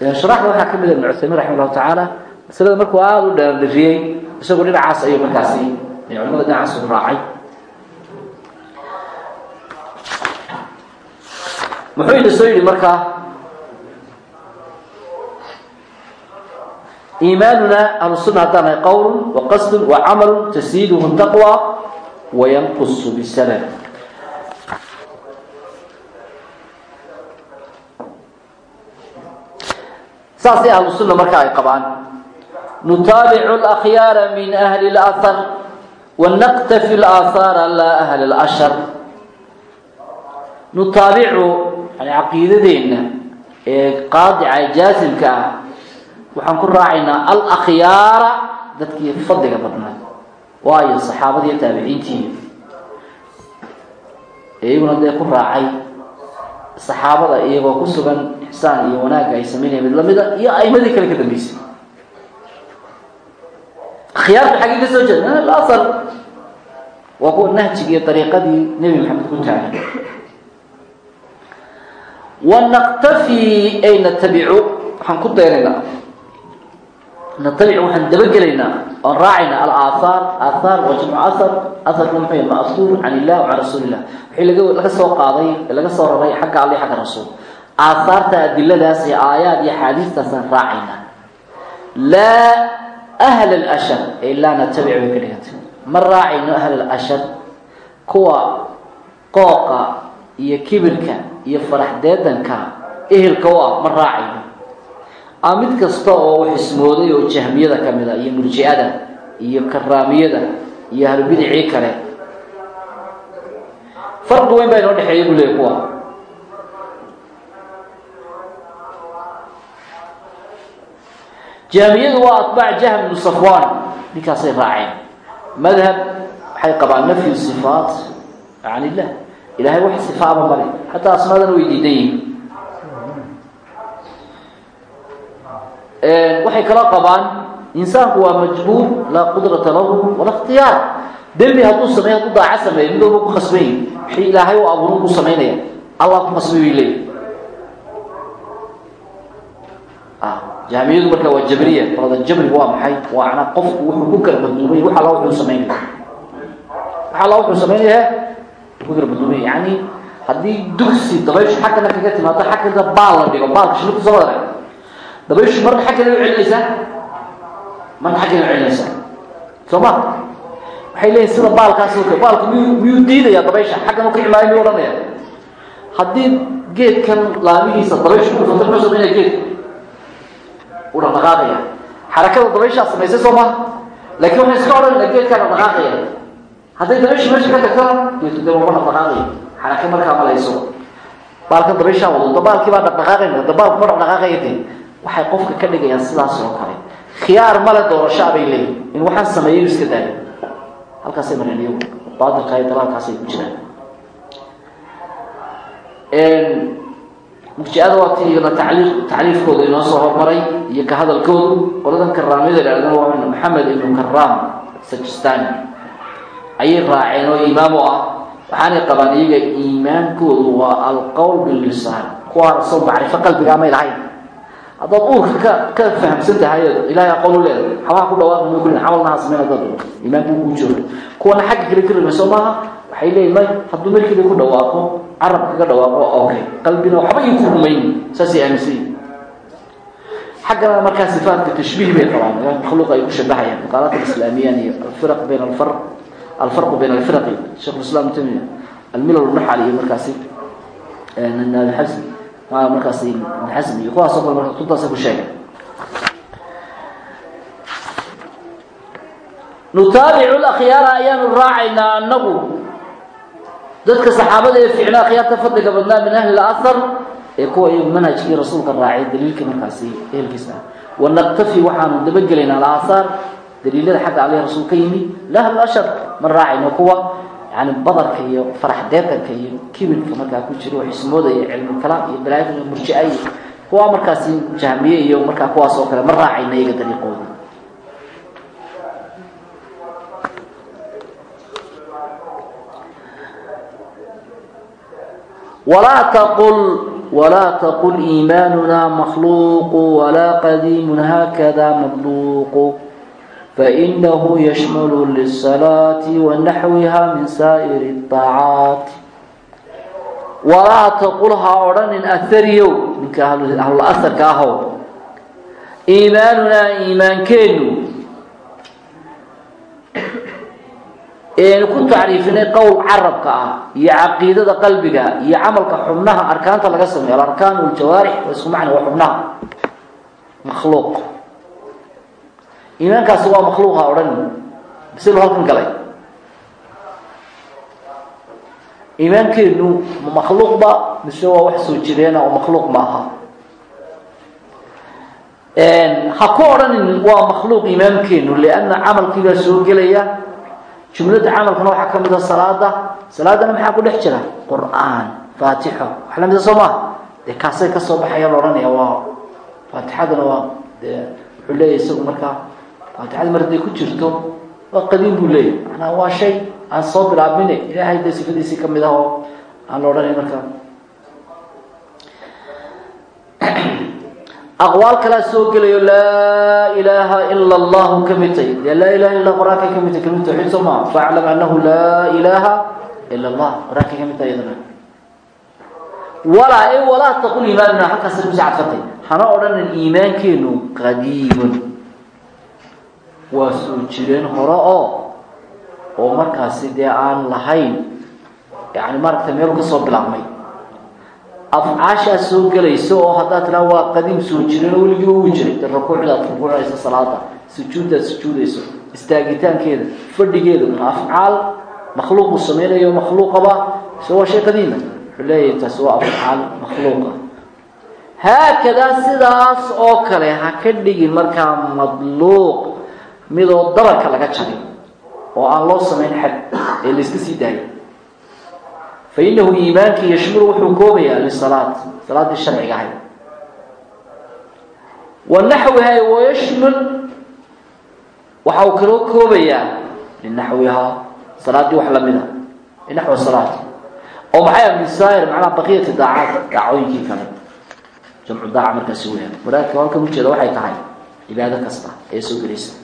sharaxda waxaa ka mid ibn cuthaymiin raxima allahu tacaala masalada markuu aada u dheerdhiriyey isagoo dhinacaas ayuu markaasi culimada dhinacaas u raacay. Muxuu ina soo yidhi markaa iimaanuna ahlusuna haddaan nahay qowl wa qasdun wa camalu tasiiduhu taqwa wayanqusu bisanad saasay ahlusunna markaa ay qabaan nutaabicu alakhyaara min ahli اlahar wanaqtafi alaahaara laa ahli اlashar nutaabicu yani caqiidadeenna ee qaadica ee jaasimka ah waxaan ku raacaynaa alakhyaara dadkii fadliga badnaa waayo saxaabadii taabiciintii ee iyaguna dee ku raacay saxaabada iyagoo ku sugan ixsaan iyo wanaagga ay sameynaya mid lamida iyo aimadii kale ka dambeysay. Khiyaarta xaggii ka soo jeeda asar waa kuwa nahjigi iyo dariiqadii nebi maxamed ku taagan wanaqtafi ay natabicu waxaan ku daynaynaa natabicu waxaan dabagelaynaa oon raacaynaa alaahaar aathaar waa jamcu ahar aharku muxuu yahay ma'huur can illah wa can rasuuli illah wixii laga soo qaaday ee laga soo raray xagga alle xagga rasuul aathaarta adiladaas iyo aayaad iyo axaadiistaasaan raacaynaa laa ahla alashar ee laa natabic bay ka dhigantay ma raacayno ahl alashar kuwa qooqa iyo kibirka iyo faraxdeedanka ehelka u ah ma raacayno a mid kasta oo wax ismooday oo jahmiyada ka mid a iyo murji-ada iyo karaamiyada iyo ahlubidicii kale. Farqi weyn baa inoo dhexeeya buu leeyay kuwa. Jahmiyadu waa atbaac jahm bnu safwan ninkaasay raaceen. Madhab waxay qabaan nafyu sifaat can illah ilahay wax sifaaba male xataa asmaadana way diidan yihiin waxay kaloo qabaan insaanku waa majbuur laa qudrata lahu wala ikhtiyaar. Dembi hadduu sameey hadduu daaca sameeyo mid walba ku khasbany wixii ilaahay u abuurin ku samaynaya allah ku khasbay bay leeyi jahmiyadu marka waa jabriya. Qolada jabriga waa maxay? Waa ana qofku wuxuu ku kala badluumay wax alla wuxuu samaynaya wax alla wuxuu samaynaya ku kala badluumay yani haddii dugsi dabayshu xaggana kaga timaado xaggana baal la dhigo baalka shili ku soo wada dabayshu marna xaggeeda u celinaysaa marna xaggeeda u celinaysaa soo ma waxay leeyihiin sida baalkaas oo kale baalku miyuu miyuu diidaya dabaysha xaggan u ka imaayo miyuu odhanaya haddii geedkan laamihiisa dabayshu ku fato muxuu samaynaya geedka u dhaqdhaqaaqaya xarakada dabayshaa samaysay soo maha laakiin waxay iska odhanayna geedkaa dhaqdhaqaaqaya hadday dabayshu meesha ka tagtana geedku dee wama dhaqdhaqaaqaya xaraka markaa malayso baalkan dabayshaa wado baalkii baa dhaqdhaqaaqayna waxay qofka ka dhigayaan sidaas oo kale. Khiyaar male doorashaa bay leeyihiin in waxaan sameeyo iska daayo halkaasay mareen iyagu. Baatilka dalaalkaasay ku jiraan. Murji-ada waa ti tacliiq tacliifkooda inoo soo hormaray iyo ka hadalkoodu. Qoladan karaamyada idhahdana waa maxamed ibnu karaam sajistani. Ayay raaceen oo imaam u ah. Waxaanay qabaan iyaga iimaankoodu waa alqowl billisaan. Kuwaana soo macrifo qalbigaa may lahayn haddaad uurka ka ka fahamsan tahay ilahay aqoon u leedahay xabaha ku dhawaaq ma kulin camalnaha sameyn dad iimaanku kuu jooga kuwana xagga kale ka rimay soo maaha waxay leeyihiin may hadduu markiiba ku dhawaaqo carab kaga dhawaaqo okay qalbina waxba ii ku rumayni saasay aaminsan yihiin xaggana markaa sifaatka tashbiih bay qabaan. Makhluuqa ay ku shabahayaan. Maqaalaat alislaamiyan iyo alfiraq bayn alfarq alfarqu bayn alfiraqi. Sheekh islam tamiya almilal naxal iyo markaasi nabi xasan markaas ibn xasm iyo kuwaasoo kale marka kutubtaasa ku sheegay nutaabicu lakhyaara ayaanu raacaynaa anagu dadka saxaabada ee ficnaa khiyaarta fadliga badnaa min ahli lahar ee kuwa iyagu manhajkii rasuulka raacay daliilkii markaasi ehelkiisa. Wanaktafi waxaanu dabagelaynaa alaahaar daliilada xagga aleh rasuul ka yimi lahl ashar ma raacayno kuwa yani badarka iyo faraxdeetanka iyo kibirka markaa ku jira xismooda iyo cilmu kalaam iyo balaaia iyo murjia iyo kuwa markaasi jahmiye iyo markaa kuwaas oo kale ma raacayna iyaga dariiqooda. Walaa taqul walaa taqul iimaanuna makhluuqu walaa qadiimun haakada madluuqu فإنه يشمل للصلاة ونحوها من سائر الطاعات ولا تقولها أرن أثريو منك أهل الأثر كاهو إيماننا إيمان كينو إن كنت تعرفين قول عربك يا عقيدة قلبك يا عملك حمنها أركان تلقسم يا الأركان والجوارح واسمعنا وحمنها مخلوق iimaankaasi waa makhluuqa odhan. Bise lu halkan galay? Iimaankeenu ma makhluuqba mise waa wax soo jireena oo makhluuq maaha ha ku odhanin waa makhluuq iimaankeenu lianna camalkii baa soo gelaya. Jumladda camalkana waxaa ka mid a salaada. Salaadana maxaa ku dhex jira? Qur'aan faatixo wax lamida soo maha dee kaasay ka soo baxaya la odhanaya waa faatixadana waa dee wuxuu leeyahy isagu markaa faatixada mar hadday ku jirto waa qadiim buu leeyahy manaa waa shay aan soo bilaabmine ilaahay dee sifadiisii ka mid ah oo aan la odhanay markaa aqwaal kalaa soo gelayo laa ilaaha ila allahu ka mid tay dee laa ilaha illa qur'aankay ka mid tay kalimad tawxiid soo maa faaclam anahu laa ilaaha ila allah qur'aankay ka mid tahay iyadana. Walaa e walaa taqul iimaanuna halkaasa kusi cadfatay. Hana odhanin iimaankeenu qadiimun waa soo jireen hore oo oo markaasi dee aan lahayn yani maaragtay meelu ka soo bilaabmay. Afcaashaa soo gelaysa oo haddaad tiraa waa qadiim soo jireen oo weligiiba uu jiray de rukuucdaad rukuucayso salaada sujuuddaad sujuudayso istaagitaankeeda fadhigeeda afcaal makhluuq uu samaynayo makhluuqaba so waa shay qadiima wuxuu leeyahay taasi waa afcaal makhluuqa haakadaa sidaas oo kale ha ka dhigin markaa madluuq midoo dabarka laga jaray oo aan loo samayn xad ee layska sii daayay fainahu iimaanki yashmulu wuxuu koobayaa lisalaat salaaddii sharciga ahayd. Wa naxwiha waxa uu kaloo koobayaa linaxwihaa salaaddii wax lamida linaxwi salaat oo maxay ah misair macnaha baqiyati daacaat daacooyinkii kale. Jamcu daaca markaasi weyaan muraadka halkan ujeeda waxay tahay cibaado kasta ee soo gelaysa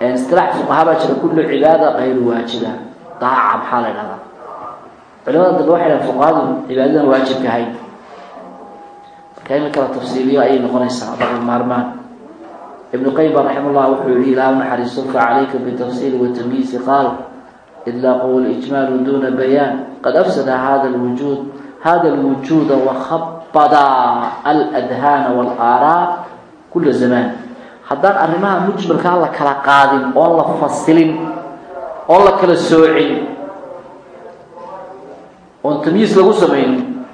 istilaax fuqahaa baa jira kullu cibaada kayru waajiba daaca maxaa la idhahdaa culimada dambe waxay dhahen fuqahadu cibaadadan waajibka ahayn marka in la kala tafsiiliyo ayay noqonaysaa laba maarmaan ibnu qayim ba wuxuu yihi ilaah naxariisto facalayka bitafsiili watamyiisi qaal idlaaqu walijmaalu duna bayaan. Qad afsada hada lwujuud hada alwujuuda wakhabada aladhaana walaaraa kula zamaan haddaan arrimaha mujmalkaa la kala qaadin oon la fasilin oon la kala soocin oon tamyiis lagu samaynin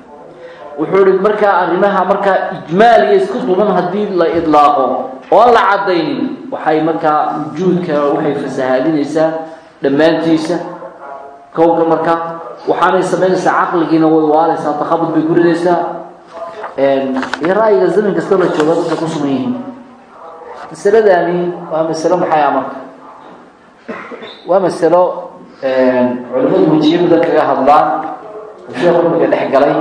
wuxuu ihi markaa arrimaha markaa ijmaal iyo isku duban haddii la idlaaqo oo aan la caddaynin waxay markaa wujuudka waxay fasahaadinaysaa dhammaantiisa kownka markaa waxaanay samaynaysaa caqligiina way waalaysaa takhabud bay gurinaysaa iyo ra'yiga zamin kasta la jooga dadka ku sugan masaladani waa masalo maxay ah marka waa masalo culimadu wejiye badan kaga hadlaan sheekhu imika dhex galay.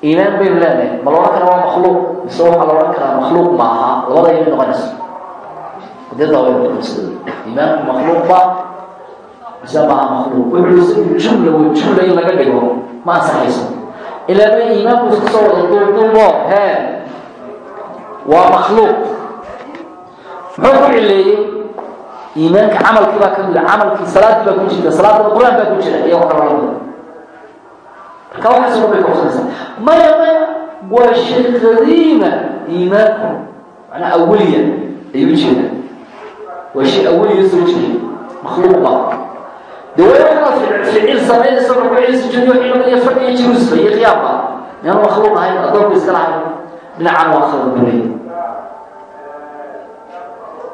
Iimaan baynu leenahay ma la odhan karaa waa makhluuq? Mise waxaa la odhan karaa makhluuq ma aha labada imay noqonayso masada iimaanku makhluuq ba mise ma aha makhluuq. Wuxuu jumla wey jumla in laga dhigo ma ansaxayso. Ilaa bay iimaanku wada duuduubo hee waa makhluuq muxuu ku cileeyey iimaanka camalkii ka mida camalkii salaadii baa ku jirta salaadada qur'aan baa ku jira wax kala lamida marka waxaas bay koobsanaysaa maya maya waa shay qadiima iimaanku macnaa awaliya ayuu jeeda waa shay awaliya soo dee way waxaad ficil samaynaysa rukuucii sujuudiyo xilmiga iyo fadhiga jiruusba iyo qiyaamka. Miyaanu makhluuq ahayn adoonku iska lahayn dhinacana waa buleey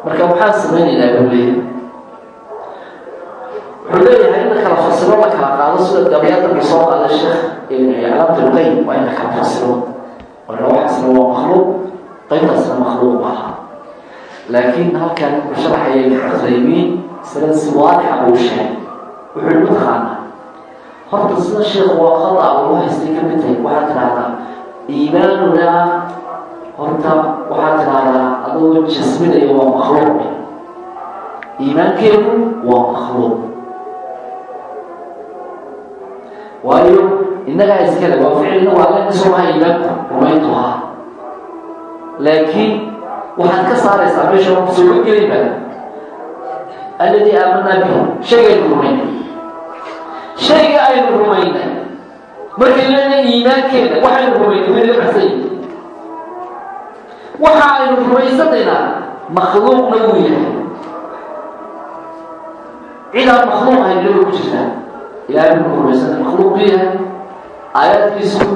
marka waxaan samaynaynaa buu leeyahay. Wuxuu leeyahay in la kala fasiro la kala qaado sida gabayada uu soo qaada sheekh iclaamta lqaym waa in la kala fasiro. Marka waxaasna waa makhluuq qaybtaasna makhluuq maaha laakiin halkan wuxuu sharaxaya ibn cuthaymiin masalada si waadixa buu sheegay. Wuxuu ihi mataqaana horta sida sheekhu waa khata uu haystay ka mid tahay waxaad tidhahdaa iimaanuna horta waxaad tidhahdaa adoo jasminaya waa makhluuq iimaankeedu waa makhluuq waayo innagaa iskale waa ficilna waa la ka soo maha iimaanku rumayntuhaa laakiin waxaad ka saaraysaa meesha waa kusooga gelayba alladii aamanaa bihi shaygaynu rumaynay shayga aynu rumaynay markay leedahay iimaankeeda waxaynu rumaynay way la baxsay waxa aynu rumaysanaynaa makhluuqna wuu yahay. Cid aan makhluuq ahayn laba ku jirtaa ilahay buu ku rumaysanay makhluuq buu yahay. Aayaadkiisu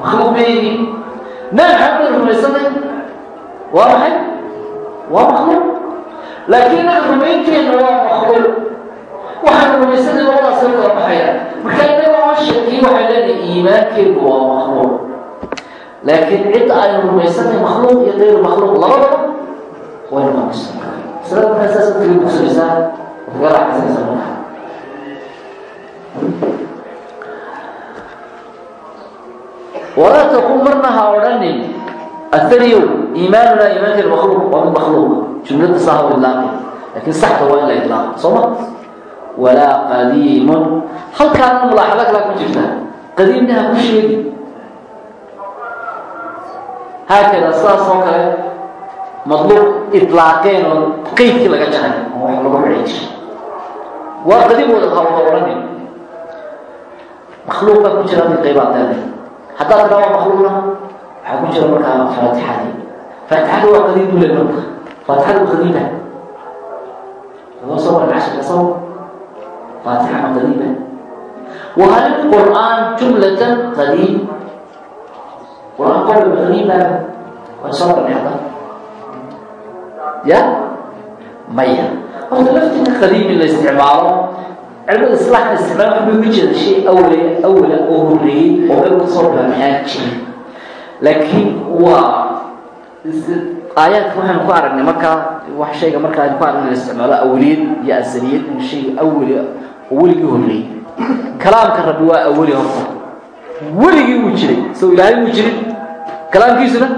makhluuq bay yihiin nabi maxamed rumaysanay waa maxay? Waa makhluuq. Laakiin naga rumaynteena waa makhluuq. Waxaan rumaysanay labadaas way kala baxayaan. Marka inaga oo shakiy waxay leedahay iimaankeedu waa makhluuq. Laakiin cidda aynu rumaysanay makhluuq iyo kayru makhluuq labadaba waynu rumaysan masalada markaa saas kaga bogsanaysaa kaga raaxaysanaysaa markaa walaa taqul marna ha odhanin athaniyow iimaanunaa iimaankeena makhluuq waa mid makhluuq jumlada saha u idlaaqi laakiin saxda waa in la idlaaqa soo ma walaa qadiimun halkaana mulaaxado kalaa ku jirta qadiimna ha ku sheegi haakada sidaas oo kale madluub ilaaqeen oo qeydkii laga jaray lagu xidhay waa qadiimooda ha makhluuq baa ku jira mid qaybaad haddaad tidhaa makhluuqna waxaa ku jira markaa faatixadii faatixada waa qadiim buu marka faatixada waa qadiima cashirka saw faatixa ma qadiima wahal qur'aan jumlatan qadiim qur'aan qobla qadiima waa soo waran ya? Maya. Horta laftiga qadiimi la isticmaalo cilmada islaaxna isticmaal waxbay uga jeeda shay awla awala oo horeeyey oo meel ka soo dhamaaan jirin laakiin waa aayaadka waxaynu ku aragnay markaa wax shayga markaa aynu ku aragnay isticmaalo awaliyad iyo asaliyad in shay awali oo weligii horeeyey kalaamka rabbi waa awali horta weligii wuu jiray. Sow ilaahay wuu jirin kalaamkiisuna?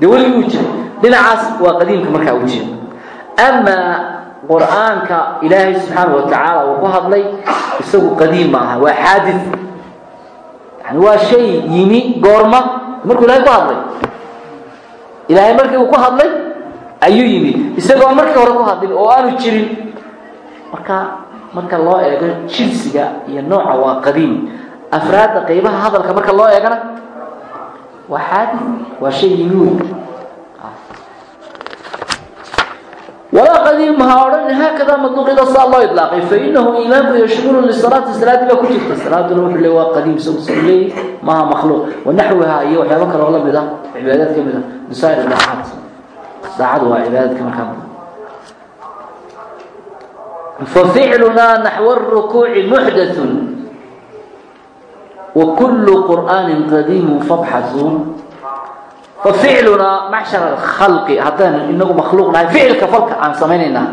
Dee weligii wuu jiray dhinacaas waa qadiimka markaa uu jira. Amaa qur'aanka ilaahay subxaana wa tacaala uu ku hadlay isagu qadiim maaha waa xaadid yani waa shay yimi goorma markuu ilahay ku hadlay. Ilaahay markii uu ku hadlay ayuu yimi. Isagoo markii hore ku hadlin oo aanu jirin marka marka loo eego jinsiga iyo nooca waa qadiim. Afraadda qaybaha hadalka marka loo eegana waa xaadi waa shay yimi wey walaa qadiimaha odhan haakadaa maduuqida saa loo ilaaqay fainahu imaamku yashmulu lisalaati salaadii baa ku jirta salaaduna wuxuu le waa qadiim sawsan leey maaha makhluuq wanaxwiha iyo waxyaabo kaloo la mid ah cibaadaad ka mid ah misair daacaad daacadu waa cibaadaadka markaa faficlunaa naxw rukuuci muxdatun wa kulu qur'aanin qadiimun fabxasuu ficlunaa macshar alkhalqi haddaynu inagu makhluuq nahay ficilka falka aan samaynaynaa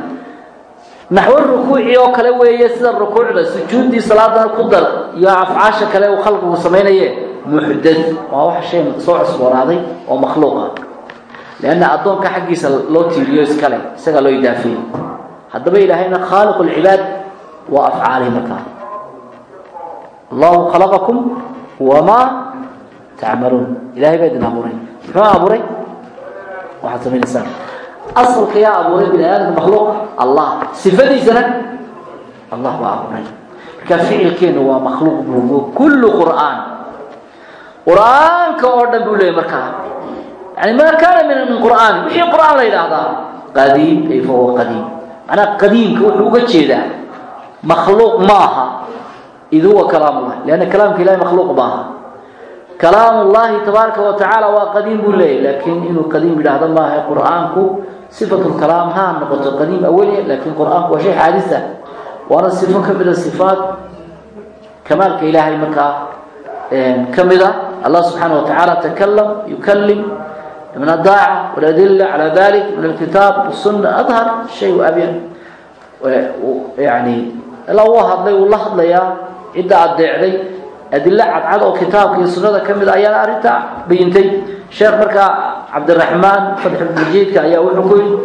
naxwo rukuuci oo kale weeye sida rukuucda sujuuddii salaada ku dar iyo afcaasha kale uu khalqigu samaynaye muxdad waa wax shay soo cusboonaaday oo makhluuqa lianna addoonka xaggiisa loo tiiriyo iskale isaga loo idaafiyo haddaba ilaahayna khaaliqu lcibaad waa afcaalihi markaa allahu khalaqakum wamaa tacmaluun ilahay baa idin abuuray muxuu abuuray? Waxaad samaynaysaan. Asalka yaa abuuray bini aadamka makhluuq allah. Sifadiisana allah baa abuuray. Marka ficilkeenu waa makhluuq buugo kullu qur'aan. Qur'aanka oo dhan buu leeyay markaa yani maa kaana min qur'aan. Wixii qur'aan la yidhaahdaa qadiim ay fahuwa qadiim. Macnaha qadiimka wuxuu uga jeedaa makhluuq maaha id huwa kalaam ullah lianna kalaamka ilahi makhluuq maaha kalaam ullahi tabaaraka wa waa qadiim buu leeyahy laakiin inuu qadiim yidhaahdo maaha qur'aanku sifatulkalaam ha noqoto qadiim awaliya laakiin qur'aanku waa shay xaadis ah, waana sifo ka mida sifaat kamaalka ilaahay markaa ka mid a allah subxaana wa tacaala takalam yukalim min adaaca waladilla calaa dalik min alkitaab wasunna adhar shay abyan yani alla uu hadlay wuu la hadlayaa cidda addeecday adilo cadcad oo kitaabka iyo sunada ka mid ah ayaana arintaa bayintay sheekh markaa cabdiraxmaan fatxulmajiidka ayaa wuxuu ku yidhi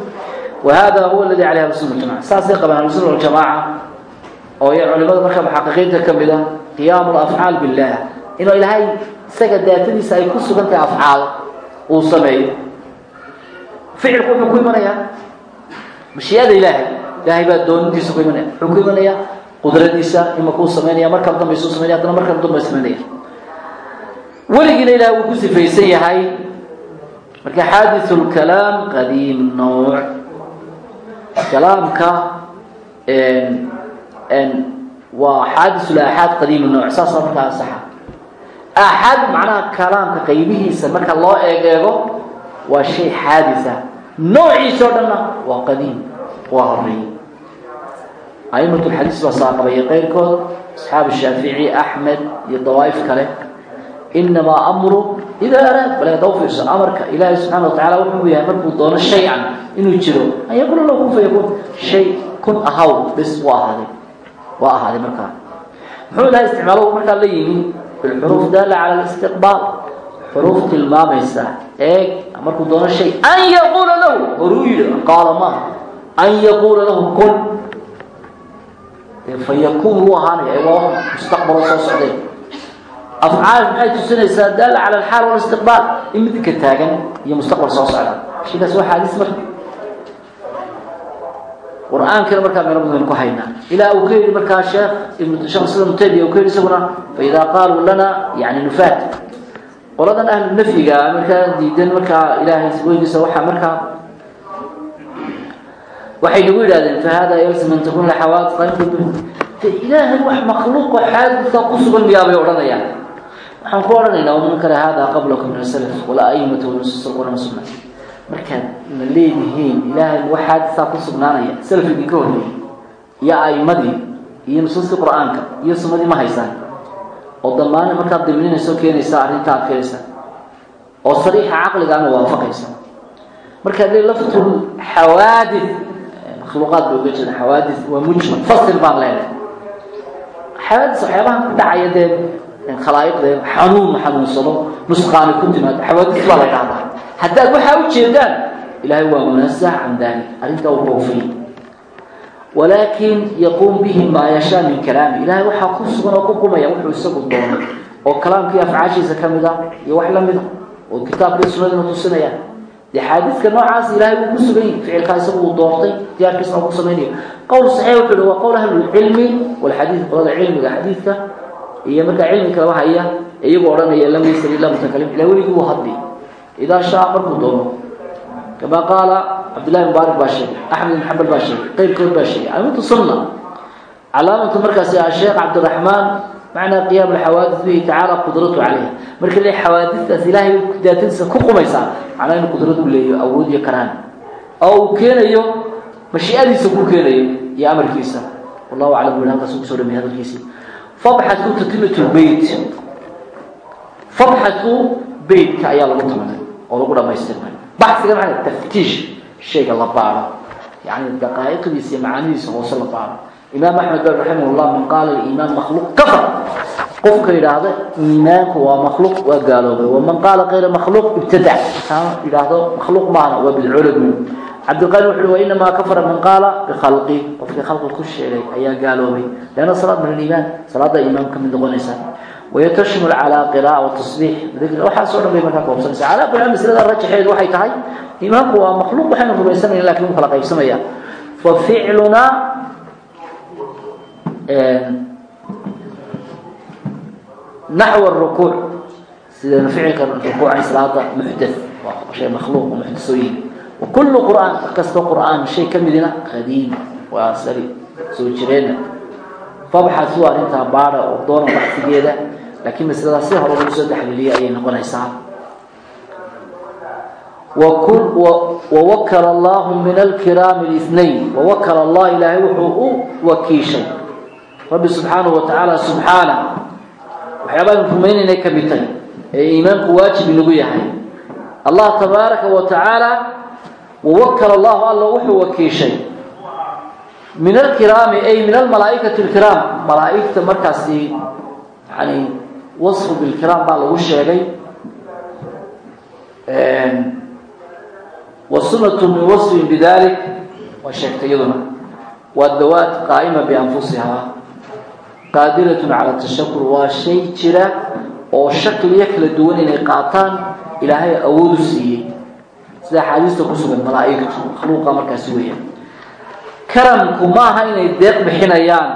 wa hada huwa aladi caleyh ahlusunna jamaca saasay qabaan ahlusunna waljamaaca oo ya culimada marka muxaqiqiinta ka mid ah a qiyaamu alafcaal billaah. Inuu ilaahay isaga daatadiisa ay ku sugan tahay afcaal uu sameeyo. Ficilku wuxuu ku imanayaa mashiiada ilaahay ilaahay baa doonantiisa ku imanaya wuxuu ku imanayaa qudradiisa ima kuu samaynaya markan dambe isuu samaynaya haddana markan dambe samaynaya weligiina ilaahay wuu ku sifaysan yahay. Marka xaadiثu lkalaam qadiim nooc. Kalaamka waa xaadiث laaxaad qadiim nooc. Saasa markaa saxa axad macnaha kalaamka qaybihiisa marka loo eegeego waa shay xaadisa. Noociisa o dhanna waa qadiim waa horeey a'imat lxadiis baa saaqabaya qeyrkood asxaab shaafici axmed iyo kale. Inamaa amru idaa araad bal hada u fiirso amarka ilaahay subxana watacala wuxuu yahay markuu doono shay-an jiro an yaquula lahu kun shay kun ahaw bis waa ahaaday waa ahaaday markaa. Muxuu ilahay isticmaalo markaa la yimi bilxuruuf daala cala listiqbaal xuruuf tilmaamaysa eeg markuu doono shay an yaquula lahu horuu yidhi qaala an yaquula lahu kun fayakuun wuu ahaanaya waa mustaqbalo soo socday. Afcaal maxay tusinaysaa? Daala cala alxaal walistiqbaal in midka taagan iyo mustaqbal soo socda. Shaykaas waa xaadiis marka. Qur'aankana markaa meelo badan ku haynaa ilaa uu ka yidhi markaa sheekh ibnshekh sida mutaybiya uu ka yidhi isaguna faidaa qaaluu lana yani nufaat qoladan ahlu nafyiga markaa diidan markaa ilaahay weygiisa waxaa markaa waxay nagu yidhahdeen fahada yalzim an qaimka de ilaahay wax makhluuqo xaadidka ku sugan miyaa bay odhanayaan. Waxaan ku odhanaynaa waman kale hada qablakum min asalaf walaa aimatu nusus alquran sunna markaad na leedihiin ilaahay wax xaadisaa ku sugnaanaya salafigii ka horreeyey iyo aimadii iyo nusuustii qur'aanka iyo sunnadii ma haysaan oo damaana markaad dimninayso keenaysa arrinta aad keenaysa oo sariixa caqligaana waafaqaysa markaad le laftul xawaadid makhluuqaad ba uga jeeda xawaadis waa mujmal fasil baan leenahay xawaadis waxyaabaha ku dhacaya dee khalaa'iqda xanuun xanuunsado nusqaani ku timaado xawaadis baa la dhahdaa. Haddaad waxaa u jeedaan ilaahay waa munaasah can dalik arrintaa koofay walaakin yaquum bihi maa yashaa min kalaami ilahay waxaa ku sugan oo ku qumaya wuxuu isagu doonay oo kalaamkii afcaashiisa ka mid a iyo wax la mida oo kitaabkii sunnadina tusinayaan dee xaadiidka noocaas ilahay wuu ku sugan yahi ficilkaa isagu uu doortay diyaarkiisna uu ku samaynayo qowl saxiix wuxuu hi waa qowl ahlulcilmi walxadiid qolada cilmiga xadiidka iyo markaa cilmi kalaba haya iyagoo odhanaya lam yasal illa mutakalim ila weligii uu hadli. Idaa shaa markuu doono kama qaala cabdillahi mubaarak baa sheegay axmed ibn xambal baa sheegay qeyrkood baa sheegay. Alamatu sunna calaamatu markaasi asheekh cabdiraxmaan macnaa qiyaam alxawaadis bihi tacaala qudratu calayha. Marka le xawaadistaas ilaahay daatadiisa ku qumaysaa. Macnaa inuu qudrad u leeyo awood iyo karaan. Oo uu keenayo mashiicadiisa ku keenayo iyo amarkiisa. Wallahu aclam bui halkaas ugu soo dhamay hadalkiisii fabxatu tatimatu lbeyt fabxatu beytka ayaa lagu tamanay oo lagu dhamaystirmay baxiga maa taftiish shayga la baaro. Yani daqaa'iqdiisa iyo macaanidiisa hoose la baaro imaam axmed bn raximah llah man qaala iimaan makhluuq kafar. Qofka yidhaahda iimaanku waa makhluuq waa gaaloobay. Waman qaala kayra makhluuq ibtadac kaa yidhaahdo makhluuq maahna waa bidcooladu cabdiqaani wuxu uhi wainamaa kafara man qaala bikhalqi qofkii khalqi ku sheegay ayaa gaaloobay. Leanna salaad min aliimaan salaada iimaan ka mid noqonaysa wayatashmul calaa qira'a watasbiix waxaasoo dhan bay markaa koobsanaysa calaa kulli maslada rajaxeedu waxay tahay iimaanku waa makhluuq waxaynu rumaysanayna laakiin u kala qaybsamaya fa ficlunaa naxw rukuuc sidaynu ficilka rukuucan salaada muxdath waa shay makhluuq oo muxdasooyin wakulu qur'aan wax kastoo qur'aan shay ka midina qadiim. Waa sali soo jireenna fabxasuu arrintaa baada oo doona baxsigeeda laakiin masladaas si hore lagu soo taxliiliyay ayay noqonaysaa. Wawakala allahu min alkiraami اثnayn wawakala allah rabbi subxaanahu watacaala subxaana. Waxyaabaanu rumaynaynay ka mid tahay ee iimaanku waajib inagu yahay. Allah tabaaraka wa tacaala wawakala allahu alla wuxuu wakiishay. Min alkiraami ay min almalaaikati اlkiraam malaaigta markaasi yani wasfu bilkiraam baa lagu sheegay. Wasunatu min wasfin bidalik waa sheegtay waa dawaat qaa'ima bianfusihaa qaadiratun cala tashakur waa shay jira oo shakliyo kala duwan inay qaataan ilaahay awoodu siiyey. Sida axaadiista ku sugan malaaigtu markaasi weeyaan. Karamku ma aha inay deeq bixinayaan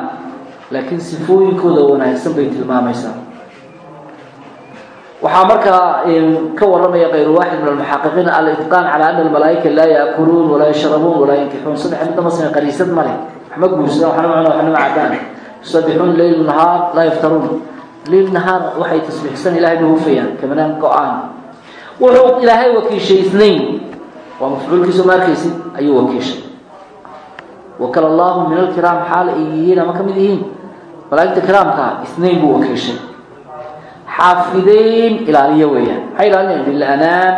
laakiin sifooyinkooda wanaagsan bay tilmaamaysaa. Waxaa markaa ka waramaya kayru waaxid min almuxaqiqiin alitqaan cala ana almalaaika laa yaakuluun walaa yashrabuun walaa yankixuun saddex midda masna qariisad male waxma guursadaan waxna macna waxna ma yusabixuun leyl nahaar laa yaftaruun. Leyl nahaar waxay tasbiixsan ilahay ba hufayaan kamanaan go'aan. Wuxuu ilaahay wakiishay waa mafcuulkiisu ma arkaysid? Ayuu wakiishay. Wakala allahu min alkiraam xaal ay yihiin ama ka mid yihiin? Malaa'igta kiraamkaa isnayn buu wakiishay. Xaafideyn ilaaliyo weeyaan. Maxay ilaalinayaan bilanaam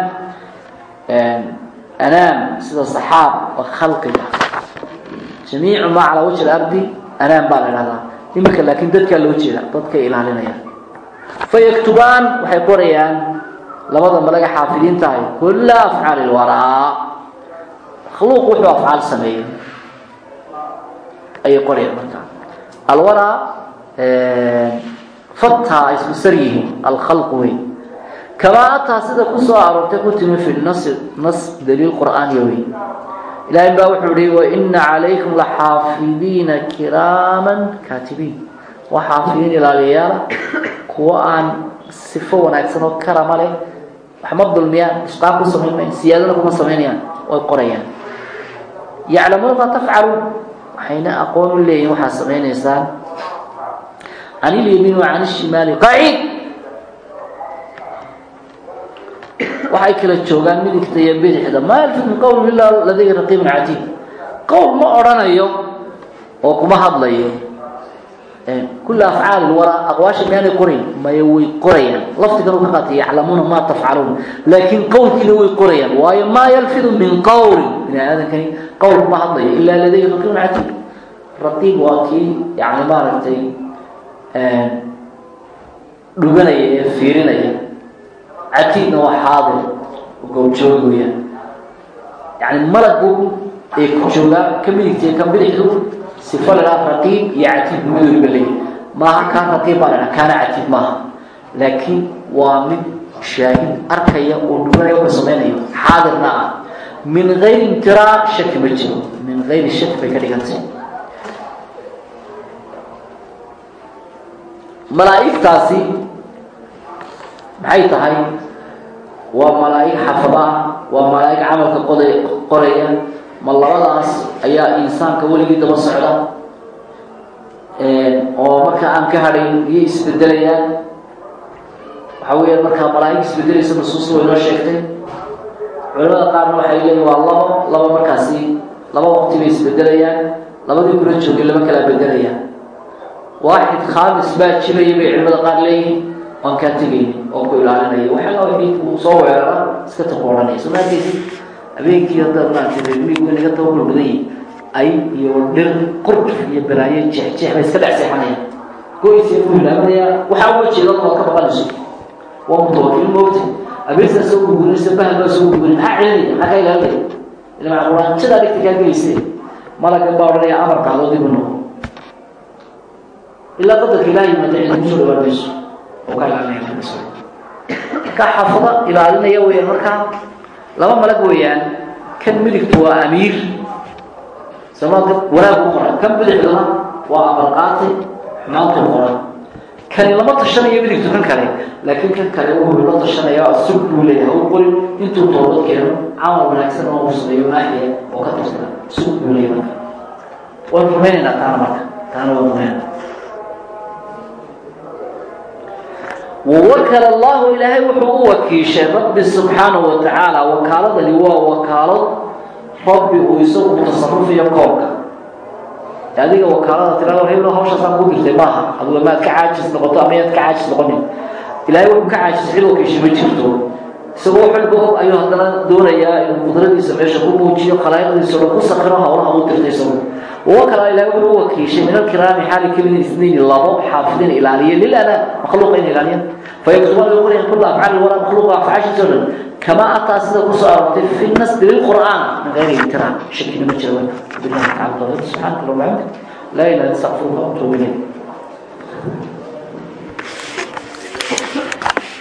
anaam. Sida saxaab oo khalqiga. Jamiicu maa calaa wajhi alardi anaam baa la idhahdaa iminka laakiin dadkaa loo jeeda dadkay ilaalinayaan fayaktubaan waxay qorayaan labada malaga xaafidiinta ahay kulla afcaali lwaraa makhluuq wuxuu afcaal sameeyey. Ayay qorayaan markaa alwaraa fataa isku sar yihiin. Alkhalq wey kamaa ataa sida ku soo aroortay ku timi fi nas nas daliil qur'aaniya wey ilaahay baa wuxuu ihi waina calaykum laxaafidiina kiraaman kaatibiin. Waa xaafidiin ilaaliyayaala kuwo aan sifo wanaagsan oo karama leh waxma dulmiyaan isqaab ku samayn mayan siyaadana kuma samaynayaan way qorayaan. Yaclamuuna maa tafcaluun waxayna aqoon u leeyihiin waxaad samaynaysaan can ilyamiin wa can ishimaali qaciid waxay kala joogaan midigta iyo bidixda. Maa yalfid min qowlin ilaa ladayhi raqiibun catiid qowl ma odhanayo oo kuma hadlayo. Kula afcaali lwaraa aqwaasha miyaanay qorayn maya way qorayaan. Lafdigan u ka qaatay yaclamuuna maa tafcaluun laakiin qowlkiina way qorayaan. Waayo maa yalfidu min qowlin bini aadankani qowl kuma hadlayo ilaa ladayhi raqiibun catiid raqiib waa kii yani maaragtay dhuganaya ee fiirinaya catiidna waa xaadir goobjoog weyaan yani malagu ee ku joogaa ka midigtay ka bidixdu sifo la raqiib iyo catiid mid waliba leeyahy maaha kaan raqiib baa la dhaha kaana catiid maaha laakiin waa mid shaahid arkaya oo dhuganaya wuxuu samaynayo xaadirna ah min gayri imtiraa shaki ma jiro min gayri shaki bay ka dhigantay malaa'igtaasi maxay tahay? Waa malaa'ig xafada waa malaa'ig camalka qoda qoraya ma labadaas ayaa insaanka weligii daba socda. Oo marka aan ka hadhayn iyo isbedelayaan. Waxa weeyaan markaa malaa'ig isbedelaysa nusuusta way noo sheegtay. Culamada qaarna waxay leeyihiin waa labo laba markaasi laba waqti bay isbedelayaan. Labadii kula joogay lama kala bedelayaan waaxid khaamis baa jiraya bay culimada qaar leeyihiin waan kaa tegayni oo ku ilaalinaya waxaa uu soo weerara iska taqooranaya soo maarkaysi habeenkii hadda maaragtay reermiigu inaga yihiin ay iyo dhir qurb iyo balaayo jeexjeex bay iska dhex seexanayaan. Go'aysa ku ilaalinaya waxaa uga jeeda waa ka baqanayso waa mutawakil moogta abeersaa soo gurgurinaysa bahal baa soo gurgurin maxaa celinaya maxaa ka ilaalinaya ilaa quraanjadaa dhigta kaa gelaysa malagan baa odhanaya amar qaado dib u noqo ilaa qadarka ilaah yimaada cilmi soo ka xafada ilaalinaya weeyaan markaa. Laba malag weeyaan. Kan midigtu waa amiir. Samaka wanaag u qoran. Kan bidixduna waa amarqaati xumaantu qoran. Kani lama tashanayo midigtu kan kale laakiin kan kale wuxuu la tashanaya sug buu leeyahay. U qorin intuu toobad keeno camal wanaagsan oo sameeyo naaxiya oo ka tirsan sug buu leeyahay marka waan rumaynaynaa taana marka taana waan rumaynaa wawakala allahu ilaahay wuxuu u wakiishay rabbi subxaanahu wa tacaala wakaaladani waa wakaalad rabbi uu isagu tasarufiyo koobka adiga wakaalada tirado heblo hawshaasaan ku dirtay maaha aduga maad ka caajis noqoto ama yaad ka caajis noqonin ilahay wuxuu ka caajisay cid wakiishay ma jirto isagoo xilba og ayuu haddana doonayaa inuu qudradiisa meesha ku muujiyo khalaa'iqdiisa dhan ku sakiro hawlaha u dirtay isagu uwo kala ilahay uu wakiishay min alkiraami xaali ka mid isniini labo xaafidin ilaaliya lilanaan makhluuqa in ilaaliya fayaktubaan lawalihan kula afcaali walaa makhluuqa afcaashiisa o dhan kamaa ataa sida ku soo aroortay fi nasdi lilqur'aan min gayri itira shakina ma jira billahi tacala subxaanaka allahumma laa ilaha illa anta astaghfiruka wa atuubu ilayk.